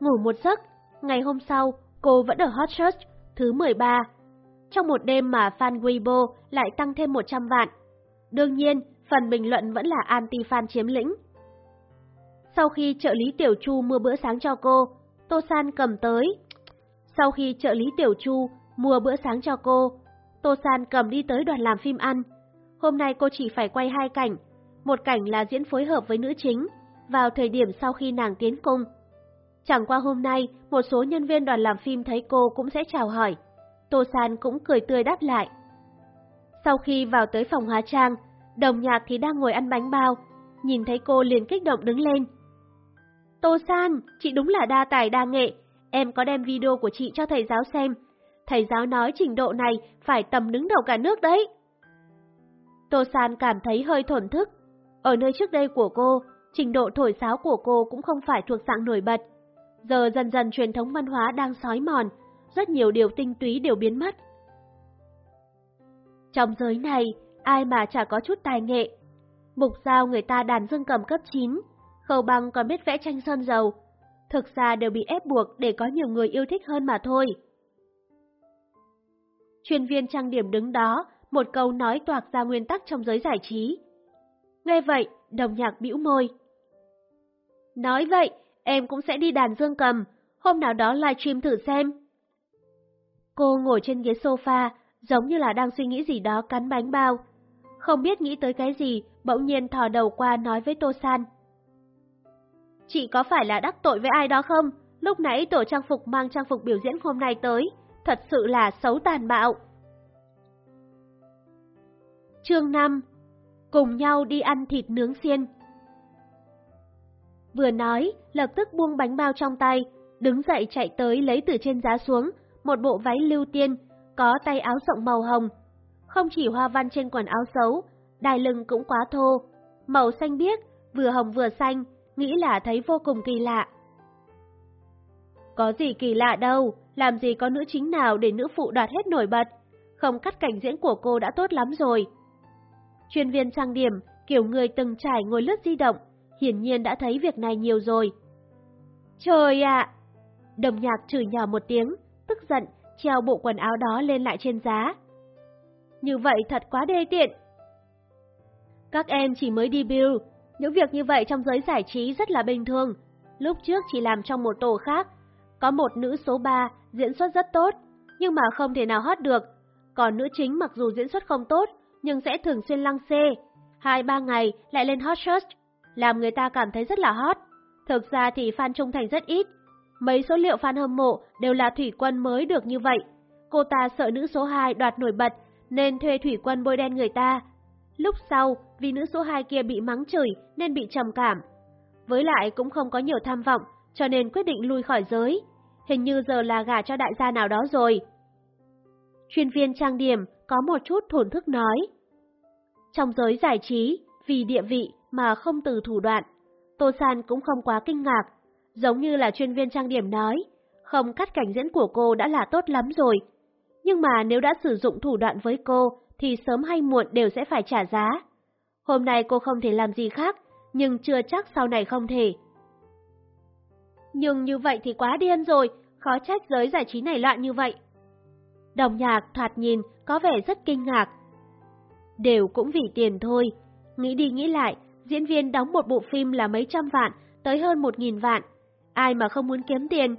Ngủ một giấc, ngày hôm sau, cô vẫn ở hot search thứ 13. Trong một đêm mà fan Weibo lại tăng thêm 100 vạn. Đương nhiên, phần bình luận vẫn là anti-fan chiếm lĩnh. Sau khi trợ lý Tiểu Chu mua bữa sáng cho cô, Tô San cầm tới. Sau khi trợ lý Tiểu Chu mua bữa sáng cho cô, Tô San cầm đi tới đoàn làm phim ăn. Hôm nay cô chỉ phải quay hai cảnh, một cảnh là diễn phối hợp với nữ chính, vào thời điểm sau khi nàng tiến cung. Chẳng qua hôm nay, một số nhân viên đoàn làm phim thấy cô cũng sẽ chào hỏi. Tô San cũng cười tươi đáp lại. Sau khi vào tới phòng hóa trang, đồng nhạc thì đang ngồi ăn bánh bao, nhìn thấy cô liền kích động đứng lên. Tô San, chị đúng là đa tài đa nghệ, em có đem video của chị cho thầy giáo xem. Thầy giáo nói trình độ này phải tầm đứng đầu cả nước đấy. Tô San cảm thấy hơi thổn thức. Ở nơi trước đây của cô, trình độ thổi sáo của cô cũng không phải thuộc dạng nổi bật. Giờ dần dần truyền thống văn hóa đang sói mòn, rất nhiều điều tinh túy đều biến mất. Trong giới này, ai mà chả có chút tài nghệ. Mục giao người ta đàn dương cầm cấp 9, Khâu băng còn biết vẽ tranh sơn dầu. Thực ra đều bị ép buộc để có nhiều người yêu thích hơn mà thôi. Chuyên viên trang điểm đứng đó, một câu nói toạc ra nguyên tắc trong giới giải trí. Nghe vậy, đồng nhạc bĩu môi. Nói vậy, em cũng sẽ đi đàn dương cầm, hôm nào đó livestream thử xem. Cô ngồi trên ghế sofa, giống như là đang suy nghĩ gì đó cắn bánh bao. Không biết nghĩ tới cái gì, bỗng nhiên thò đầu qua nói với Tô San. Chị có phải là đắc tội với ai đó không? Lúc nãy tổ trang phục mang trang phục biểu diễn hôm nay tới, thật sự là xấu tàn bạo. Chương 5 Cùng nhau đi ăn thịt nướng xiên Vừa nói, lập tức buông bánh bao trong tay, đứng dậy chạy tới lấy từ trên giá xuống, một bộ váy lưu tiên, có tay áo rộng màu hồng. Không chỉ hoa văn trên quần áo xấu, đai lưng cũng quá thô, màu xanh biếc, vừa hồng vừa xanh, nghĩ là thấy vô cùng kỳ lạ. Có gì kỳ lạ đâu, làm gì có nữ chính nào để nữ phụ đoạt hết nổi bật, không cắt cảnh diễn của cô đã tốt lắm rồi. Chuyên viên trang điểm, kiểu người từng trải ngồi lướt di động, hiển nhiên đã thấy việc này nhiều rồi. Trời ạ! Đồng nhạc chửi nhỏ một tiếng, tức giận, treo bộ quần áo đó lên lại trên giá. Như vậy thật quá đê tiện. Các em chỉ mới debut, những việc như vậy trong giới giải trí rất là bình thường. Lúc trước chỉ làm trong một tổ khác, có một nữ số 3 diễn xuất rất tốt, nhưng mà không thể nào hot được. Còn nữ chính mặc dù diễn xuất không tốt, nhưng sẽ thường xuyên lăng xê. Hai ba ngày lại lên hot search, làm người ta cảm thấy rất là hot. Thực ra thì fan trung thành rất ít. Mấy số liệu fan hâm mộ đều là thủy quân mới được như vậy. Cô ta sợ nữ số 2 đoạt nổi bật, nên thuê thủy quân bôi đen người ta. Lúc sau, vì nữ số 2 kia bị mắng chửi nên bị trầm cảm. Với lại cũng không có nhiều tham vọng, cho nên quyết định lui khỏi giới. Hình như giờ là gả cho đại gia nào đó rồi. Chuyên viên trang điểm có một chút thổn thức nói. Trong giới giải trí, vì địa vị mà không từ thủ đoạn, Tô San cũng không quá kinh ngạc, giống như là chuyên viên trang điểm nói, không cắt cảnh diễn của cô đã là tốt lắm rồi. Nhưng mà nếu đã sử dụng thủ đoạn với cô, thì sớm hay muộn đều sẽ phải trả giá. Hôm nay cô không thể làm gì khác, nhưng chưa chắc sau này không thể. Nhưng như vậy thì quá điên rồi, khó trách giới giải trí này loạn như vậy. Đồng nhạc thoạt nhìn có vẻ rất kinh ngạc. Đều cũng vì tiền thôi, nghĩ đi nghĩ lại, diễn viên đóng một bộ phim là mấy trăm vạn, tới hơn một nghìn vạn. Ai mà không muốn kiếm tiền,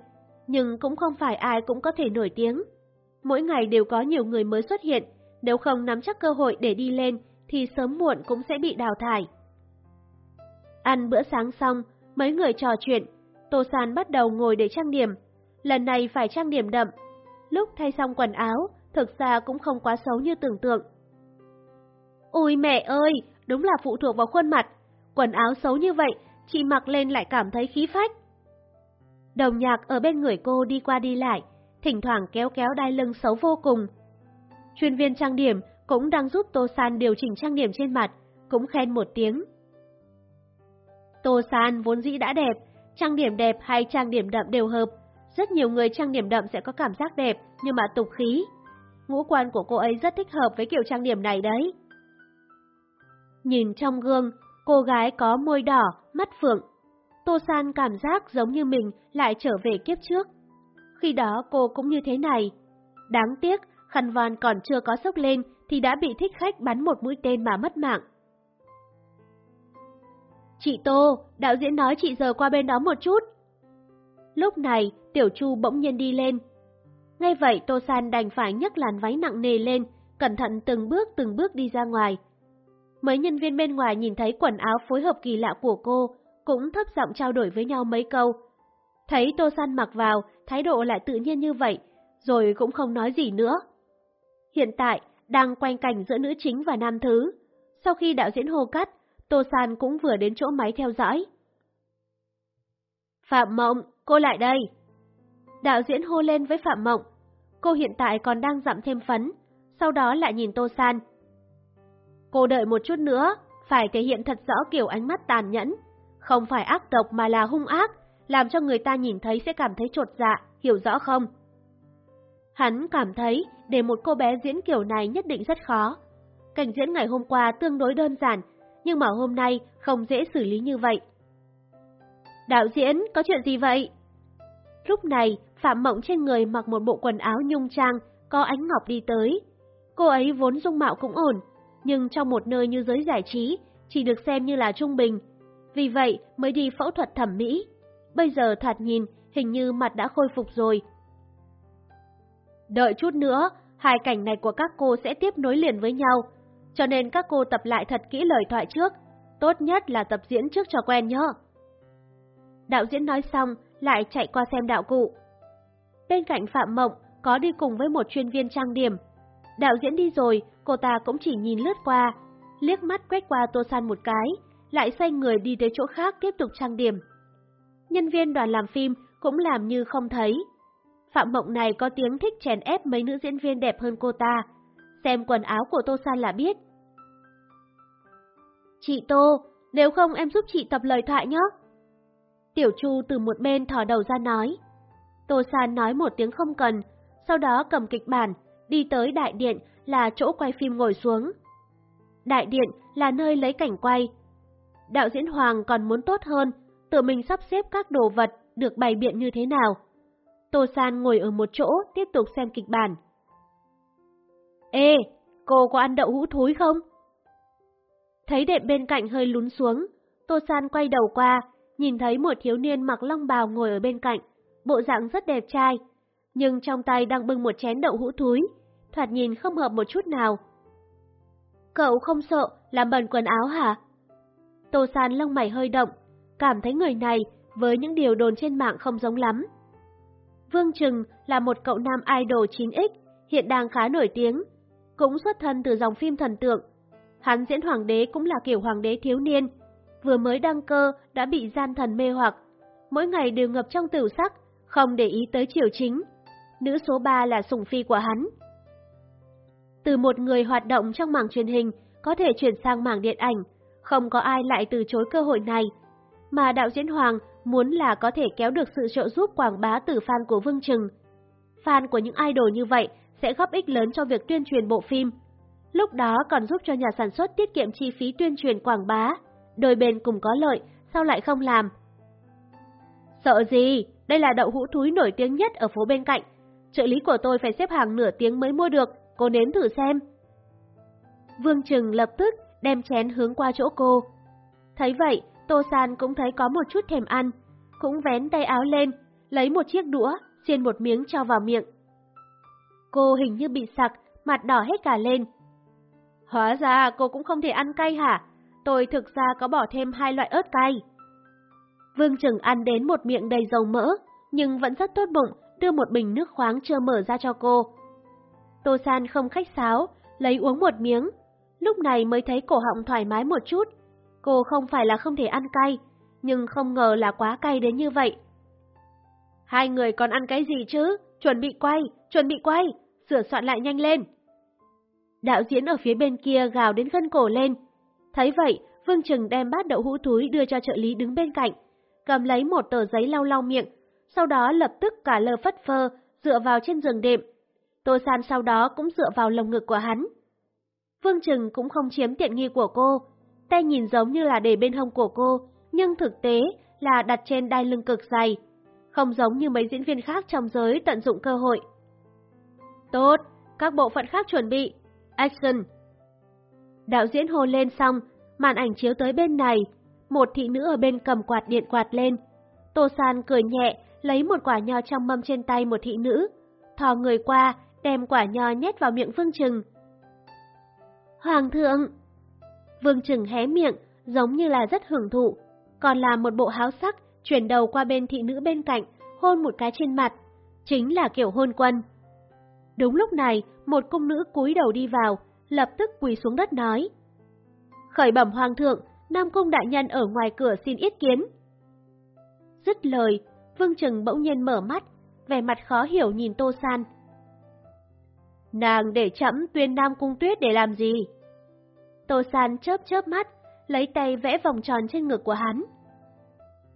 nhưng cũng không phải ai cũng có thể nổi tiếng. Mỗi ngày đều có nhiều người mới xuất hiện, nếu không nắm chắc cơ hội để đi lên thì sớm muộn cũng sẽ bị đào thải. Ăn bữa sáng xong, mấy người trò chuyện, Tô San bắt đầu ngồi để trang điểm. Lần này phải trang điểm đậm. Lúc thay xong quần áo, thực ra cũng không quá xấu như tưởng tượng. Ôi mẹ ơi, đúng là phụ thuộc vào khuôn mặt. Quần áo xấu như vậy, chị mặc lên lại cảm thấy khí phách. Đồng nhạc ở bên người cô đi qua đi lại, thỉnh thoảng kéo kéo đai lưng xấu vô cùng. Chuyên viên trang điểm cũng đang giúp Tô San điều chỉnh trang điểm trên mặt, cũng khen một tiếng. Tô San vốn dĩ đã đẹp, trang điểm đẹp hay trang điểm đậm đều hợp. Rất nhiều người trang điểm đậm sẽ có cảm giác đẹp, nhưng mà tục khí. Ngũ quan của cô ấy rất thích hợp với kiểu trang điểm này đấy. Nhìn trong gương, cô gái có môi đỏ, mắt phượng. Tô San cảm giác giống như mình lại trở về kiếp trước. Khi đó cô cũng như thế này. Đáng tiếc, khăn voan còn chưa có sốc lên thì đã bị thích khách bắn một mũi tên mà mất mạng. Chị Tô, đạo diễn nói chị giờ qua bên đó một chút. Lúc này, Tiểu Chu bỗng nhiên đi lên. Ngay vậy Tô San đành phải nhấc làn váy nặng nề lên, cẩn thận từng bước từng bước đi ra ngoài. Mấy nhân viên bên ngoài nhìn thấy quần áo phối hợp kỳ lạ của cô, cũng thấp giọng trao đổi với nhau mấy câu. Thấy Tô San mặc vào, thái độ lại tự nhiên như vậy, rồi cũng không nói gì nữa. Hiện tại, đang quanh cảnh giữa nữ chính và nam thứ. Sau khi đạo diễn hô cắt, Tô San cũng vừa đến chỗ máy theo dõi. Phạm Mộng, cô lại đây. Đạo diễn hô lên với Phạm Mộng. Cô hiện tại còn đang dặm thêm phấn, sau đó lại nhìn Tô San. Cô đợi một chút nữa, phải thể hiện thật rõ kiểu ánh mắt tàn nhẫn. Không phải ác độc mà là hung ác, làm cho người ta nhìn thấy sẽ cảm thấy trột dạ, hiểu rõ không? Hắn cảm thấy để một cô bé diễn kiểu này nhất định rất khó. Cảnh diễn ngày hôm qua tương đối đơn giản, nhưng mà hôm nay không dễ xử lý như vậy. Đạo diễn, có chuyện gì vậy? Lúc này, Phạm Mộng trên người mặc một bộ quần áo nhung trang, có ánh ngọc đi tới. Cô ấy vốn dung mạo cũng ổn, nhưng trong một nơi như giới giải trí, chỉ được xem như là trung bình. Vì vậy mới đi phẫu thuật thẩm mỹ. Bây giờ thoạt nhìn, hình như mặt đã khôi phục rồi. Đợi chút nữa, hai cảnh này của các cô sẽ tiếp nối liền với nhau, cho nên các cô tập lại thật kỹ lời thoại trước, tốt nhất là tập diễn trước cho quen nhé. Đạo diễn nói xong, lại chạy qua xem đạo cụ. Bên cạnh Phạm Mộng có đi cùng với một chuyên viên trang điểm. Đạo diễn đi rồi, cô ta cũng chỉ nhìn lướt qua, liếc mắt quét qua Tô San một cái, lại xoay người đi tới chỗ khác tiếp tục trang điểm. Nhân viên đoàn làm phim cũng làm như không thấy. Phạm Mộng này có tiếng thích chèn ép mấy nữ diễn viên đẹp hơn cô ta. Xem quần áo của Tô San là biết. Chị Tô, nếu không em giúp chị tập lời thoại nhé. Tiểu Chu từ một bên thò đầu ra nói. Tô San nói một tiếng không cần, sau đó cầm kịch bản, đi tới đại điện là chỗ quay phim ngồi xuống. Đại điện là nơi lấy cảnh quay. Đạo diễn Hoàng còn muốn tốt hơn, tự mình sắp xếp các đồ vật được bày biện như thế nào. Tô San ngồi ở một chỗ tiếp tục xem kịch bản. Ê, cô có ăn đậu hũ thúi không? Thấy đệm bên cạnh hơi lún xuống, Tô San quay đầu qua, nhìn thấy một thiếu niên mặc long bào ngồi ở bên cạnh, bộ dạng rất đẹp trai, nhưng trong tay đang bưng một chén đậu hũ thúi, thoạt nhìn không hợp một chút nào. Cậu không sợ làm bẩn quần áo hả? Tô San lông mày hơi động, cảm thấy người này với những điều đồn trên mạng không giống lắm. Vương Trừng là một cậu nam idol 9X, hiện đang khá nổi tiếng, cũng xuất thân từ dòng phim thần tượng. Hắn diễn hoàng đế cũng là kiểu hoàng đế thiếu niên, vừa mới đăng cơ đã bị gian thần mê hoặc, mỗi ngày đều ngập trong tửu sắc, không để ý tới triều chính. Nữ số 3 là sủng phi của hắn. Từ một người hoạt động trong mảng truyền hình có thể chuyển sang mảng điện ảnh, không có ai lại từ chối cơ hội này. Mà đạo diễn Hoàng muốn là có thể kéo được sự trợ giúp quảng bá từ fan của Vương Trừng. Fan của những idol như vậy sẽ góp ích lớn cho việc tuyên truyền bộ phim. Lúc đó còn giúp cho nhà sản xuất tiết kiệm chi phí tuyên truyền quảng bá. Đôi bên cùng có lợi, sao lại không làm? Sợ gì? Đây là đậu hũ thúi nổi tiếng nhất ở phố bên cạnh. Trợ lý của tôi phải xếp hàng nửa tiếng mới mua được, cô nếm thử xem. Vương Trừng lập tức đem chén hướng qua chỗ cô. Thấy vậy, Tô San cũng thấy có một chút thèm ăn, cũng vén tay áo lên, lấy một chiếc đũa, xiên một miếng cho vào miệng. Cô hình như bị sặc, mặt đỏ hết cả lên. Hóa ra cô cũng không thể ăn cay hả? Tôi thực ra có bỏ thêm hai loại ớt cay. Vương Trừng ăn đến một miệng đầy dầu mỡ, nhưng vẫn rất tốt bụng, đưa một bình nước khoáng chưa mở ra cho cô. Tô San không khách sáo, lấy uống một miếng, lúc này mới thấy cổ họng thoải mái một chút. Cô không phải là không thể ăn cay, nhưng không ngờ là quá cay đến như vậy. Hai người còn ăn cái gì chứ? Chuẩn bị quay, chuẩn bị quay, sửa soạn lại nhanh lên. Đạo diễn ở phía bên kia gào đến gân cổ lên. Thấy vậy, Vương Trừng đem bát đậu hũ túi đưa cho trợ lý đứng bên cạnh, cầm lấy một tờ giấy lau lau miệng, sau đó lập tức cả lơ phất phơ, dựa vào trên giường đệm. Tô San sau đó cũng dựa vào lồng ngực của hắn. Vương Trừng cũng không chiếm tiện nghi của cô, tay nhìn giống như là để bên hông của cô, nhưng thực tế là đặt trên đai lưng cực dày, không giống như mấy diễn viên khác trong giới tận dụng cơ hội. Tốt, các bộ phận khác chuẩn bị. Action! Đạo diễn hô lên xong, màn ảnh chiếu tới bên này, một thị nữ ở bên cầm quạt điện quạt lên. Tô San cười nhẹ, lấy một quả nho trong mâm trên tay một thị nữ, thò người qua, đem quả nho nhét vào miệng Vương Trừng. Hoàng thượng! Vương Trừng hé miệng, giống như là rất hưởng thụ, còn là một bộ háo sắc, chuyển đầu qua bên thị nữ bên cạnh, hôn một cái trên mặt, chính là kiểu hôn quân. Đúng lúc này, một cung nữ cúi đầu đi vào, lập tức quỳ xuống đất nói. Khởi bẩm hoàng thượng, Nam Cung đại nhân ở ngoài cửa xin ý kiến. Dứt lời, Vương Trừng bỗng nhiên mở mắt, vẻ mặt khó hiểu nhìn Tô San. Nàng để chậm tuyên Nam Cung Tuyết để làm gì? Tô San chớp chớp mắt, lấy tay vẽ vòng tròn trên ngực của hắn.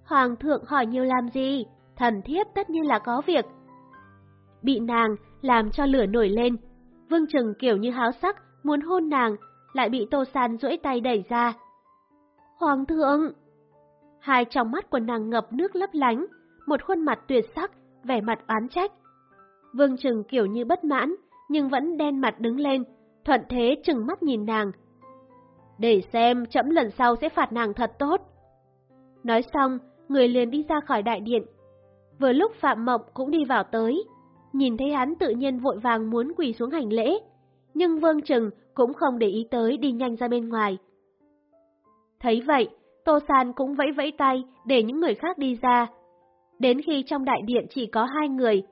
Hoàng thượng hỏi nhiều làm gì? Thần thiếp tất nhiên là có việc. Bị nàng làm cho lửa nổi lên, Vương Trừng kiểu như háo sắc, muốn hôn nàng, lại bị Tô San duỗi tay đẩy ra. Hoàng thượng! Hai trong mắt của nàng ngập nước lấp lánh, một khuôn mặt tuyệt sắc, vẻ mặt oán trách. Vương Trừng kiểu như bất mãn, nhưng vẫn đen mặt đứng lên, thuận thế chừng mắt nhìn nàng. Để xem chậm lần sau sẽ phạt nàng thật tốt. Nói xong, người liền đi ra khỏi đại điện. Vừa lúc Phạm Mộng cũng đi vào tới, nhìn thấy hắn tự nhiên vội vàng muốn quỳ xuống hành lễ, nhưng Vương Trừng cũng không để ý tới đi nhanh ra bên ngoài. Thấy vậy, Tô San cũng vẫy vẫy tay để những người khác đi ra. Đến khi trong đại điện chỉ có hai người,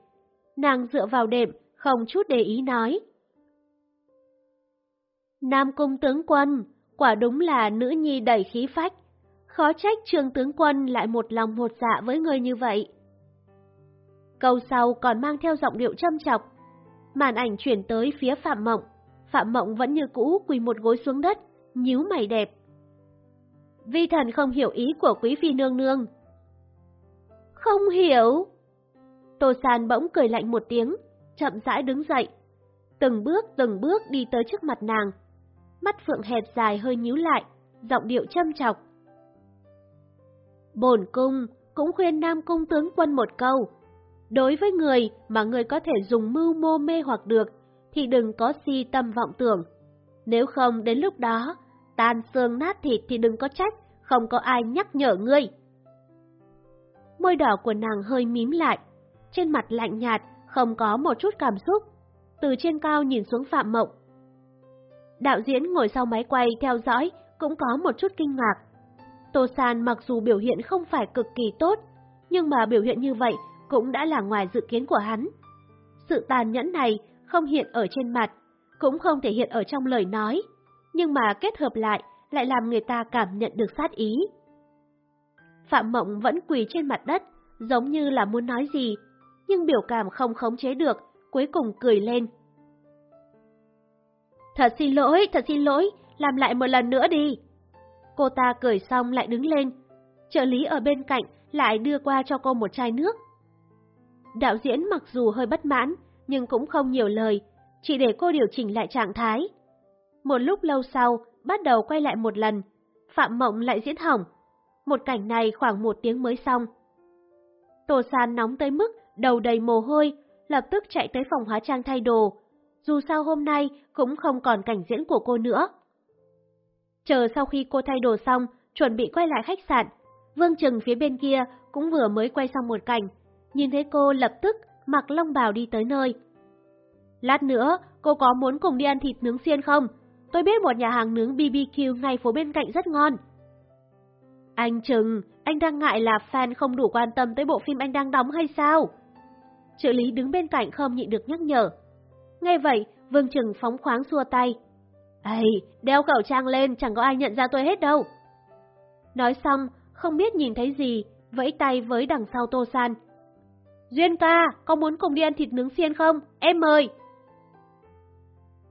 nàng dựa vào đệm, không chút để ý nói. Nam Cung tướng quân, quả đúng là nữ nhi đầy khí phách. Khó trách trường tướng quân lại một lòng một dạ với người như vậy. Câu sau còn mang theo giọng điệu châm chọc. Màn ảnh chuyển tới phía Phạm Mộng. Phạm Mộng vẫn như cũ quỳ một gối xuống đất, nhíu mày đẹp. Vi thần không hiểu ý của quý phi nương nương. Không hiểu. Tô San bỗng cười lạnh một tiếng, chậm rãi đứng dậy. Từng bước từng bước đi tới trước mặt nàng. Mắt phượng hẹp dài hơi nhíu lại, giọng điệu châm chọc. Bổn cung cũng khuyên Nam cung tướng quân một câu. Đối với người mà người có thể dùng mưu mô mê hoặc được, thì đừng có si tâm vọng tưởng. Nếu không đến lúc đó, tan xương nát thịt thì đừng có trách, không có ai nhắc nhở ngươi. Môi đỏ của nàng hơi mím lại, trên mặt lạnh nhạt, không có một chút cảm xúc. Từ trên cao nhìn xuống Phạm Mộng. Đạo diễn ngồi sau máy quay theo dõi, cũng có một chút kinh ngạc. Tô San mặc dù biểu hiện không phải cực kỳ tốt, nhưng mà biểu hiện như vậy cũng đã là ngoài dự kiến của hắn. Sự tàn nhẫn này không hiện ở trên mặt, cũng không thể hiện ở trong lời nói, nhưng mà kết hợp lại lại làm người ta cảm nhận được sát ý. Phạm Mộng vẫn quỳ trên mặt đất, giống như là muốn nói gì, nhưng biểu cảm không khống chế được, cuối cùng cười lên. Thật xin lỗi, thật xin lỗi, làm lại một lần nữa đi. Cô ta cười xong lại đứng lên, trợ lý ở bên cạnh lại đưa qua cho cô một chai nước. Đạo diễn mặc dù hơi bất mãn, nhưng cũng không nhiều lời, chỉ để cô điều chỉnh lại trạng thái. Một lúc lâu sau, bắt đầu quay lại một lần, Phạm Mộng lại diễn hỏng. Một cảnh này khoảng một tiếng mới xong. Tô San nóng tới mức đầu đầy mồ hôi, lập tức chạy tới phòng hóa trang thay đồ. Dù sao hôm nay cũng không còn cảnh diễn của cô nữa. Chờ sau khi cô thay đồ xong, chuẩn bị quay lại khách sạn, Vương Trừng phía bên kia cũng vừa mới quay xong một cảnh. Nhìn thấy cô lập tức mặc long bào đi tới nơi. Lát nữa, cô có muốn cùng đi ăn thịt nướng xiên không? Tôi biết một nhà hàng nướng BBQ ngay phố bên cạnh rất ngon. Anh Trừng, anh đang ngại là fan không đủ quan tâm tới bộ phim anh đang đóng hay sao? Trợ lý đứng bên cạnh không nhịn được nhắc nhở. Nghe vậy, Vương Trừng phóng khoáng xua tay. Ây, đeo khẩu trang lên, chẳng có ai nhận ra tôi hết đâu. Nói xong, không biết nhìn thấy gì, vẫy tay với đằng sau Tô San. Duyên ca, có muốn cùng đi ăn thịt nướng xiên không? Em mời!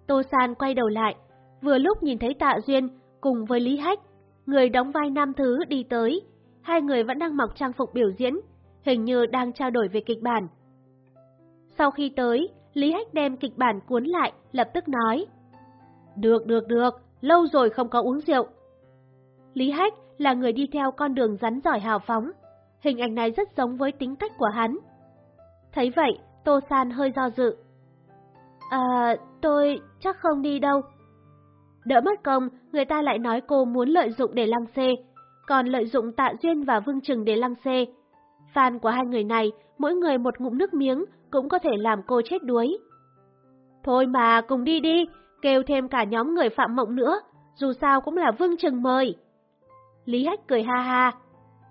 Tô San quay đầu lại, vừa lúc nhìn thấy Tạ Duyên cùng với Lý Hách, người đóng vai nam thứ đi tới. Hai người vẫn đang mặc trang phục biểu diễn, hình như đang trao đổi về kịch bản. Sau khi tới, Lý Hách đem kịch bản cuốn lại, lập tức nói. Được, được, được, lâu rồi không có uống rượu. Lý Hách là người đi theo con đường rắn giỏi hào phóng, hình ảnh này rất giống với tính cách của hắn. Thấy vậy, Tô San hơi do dự. À, tôi chắc không đi đâu. Đỡ mất công, người ta lại nói cô muốn lợi dụng để lăng xê, còn lợi dụng Tạ Duyên và Vương Trừng để lăng xê. Fan của hai người này, mỗi người một ngụm nước miếng cũng có thể làm cô chết đuối. Thôi mà, cùng đi đi, kêu thêm cả nhóm người phạm mộng nữa, dù sao cũng là Vương Trừng mời. Lý Hách cười ha ha.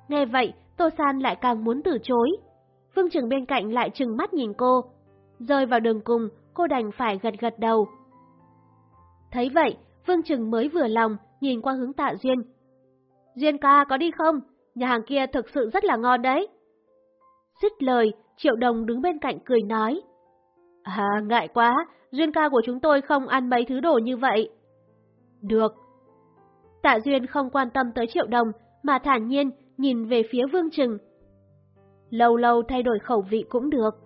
Nghe vậy, Tô San lại càng muốn từ chối. Vương Trừng bên cạnh lại trừng mắt nhìn cô. Rơi vào đường cùng, cô đành phải gật gật đầu. Thấy vậy, Vương Trừng mới vừa lòng, nhìn qua hướng tạ Duyên. Duyên ca có đi không? Nhà hàng kia thực sự rất là ngon đấy. Dứt lời, Triệu Đồng đứng bên cạnh cười nói. À, ngại quá, Duyên ca của chúng tôi không ăn mấy thứ đồ như vậy. Được. Tạ Duyên không quan tâm tới Triệu Đồng, mà thản nhiên nhìn về phía Vương Trừng. Lâu lâu thay đổi khẩu vị cũng được.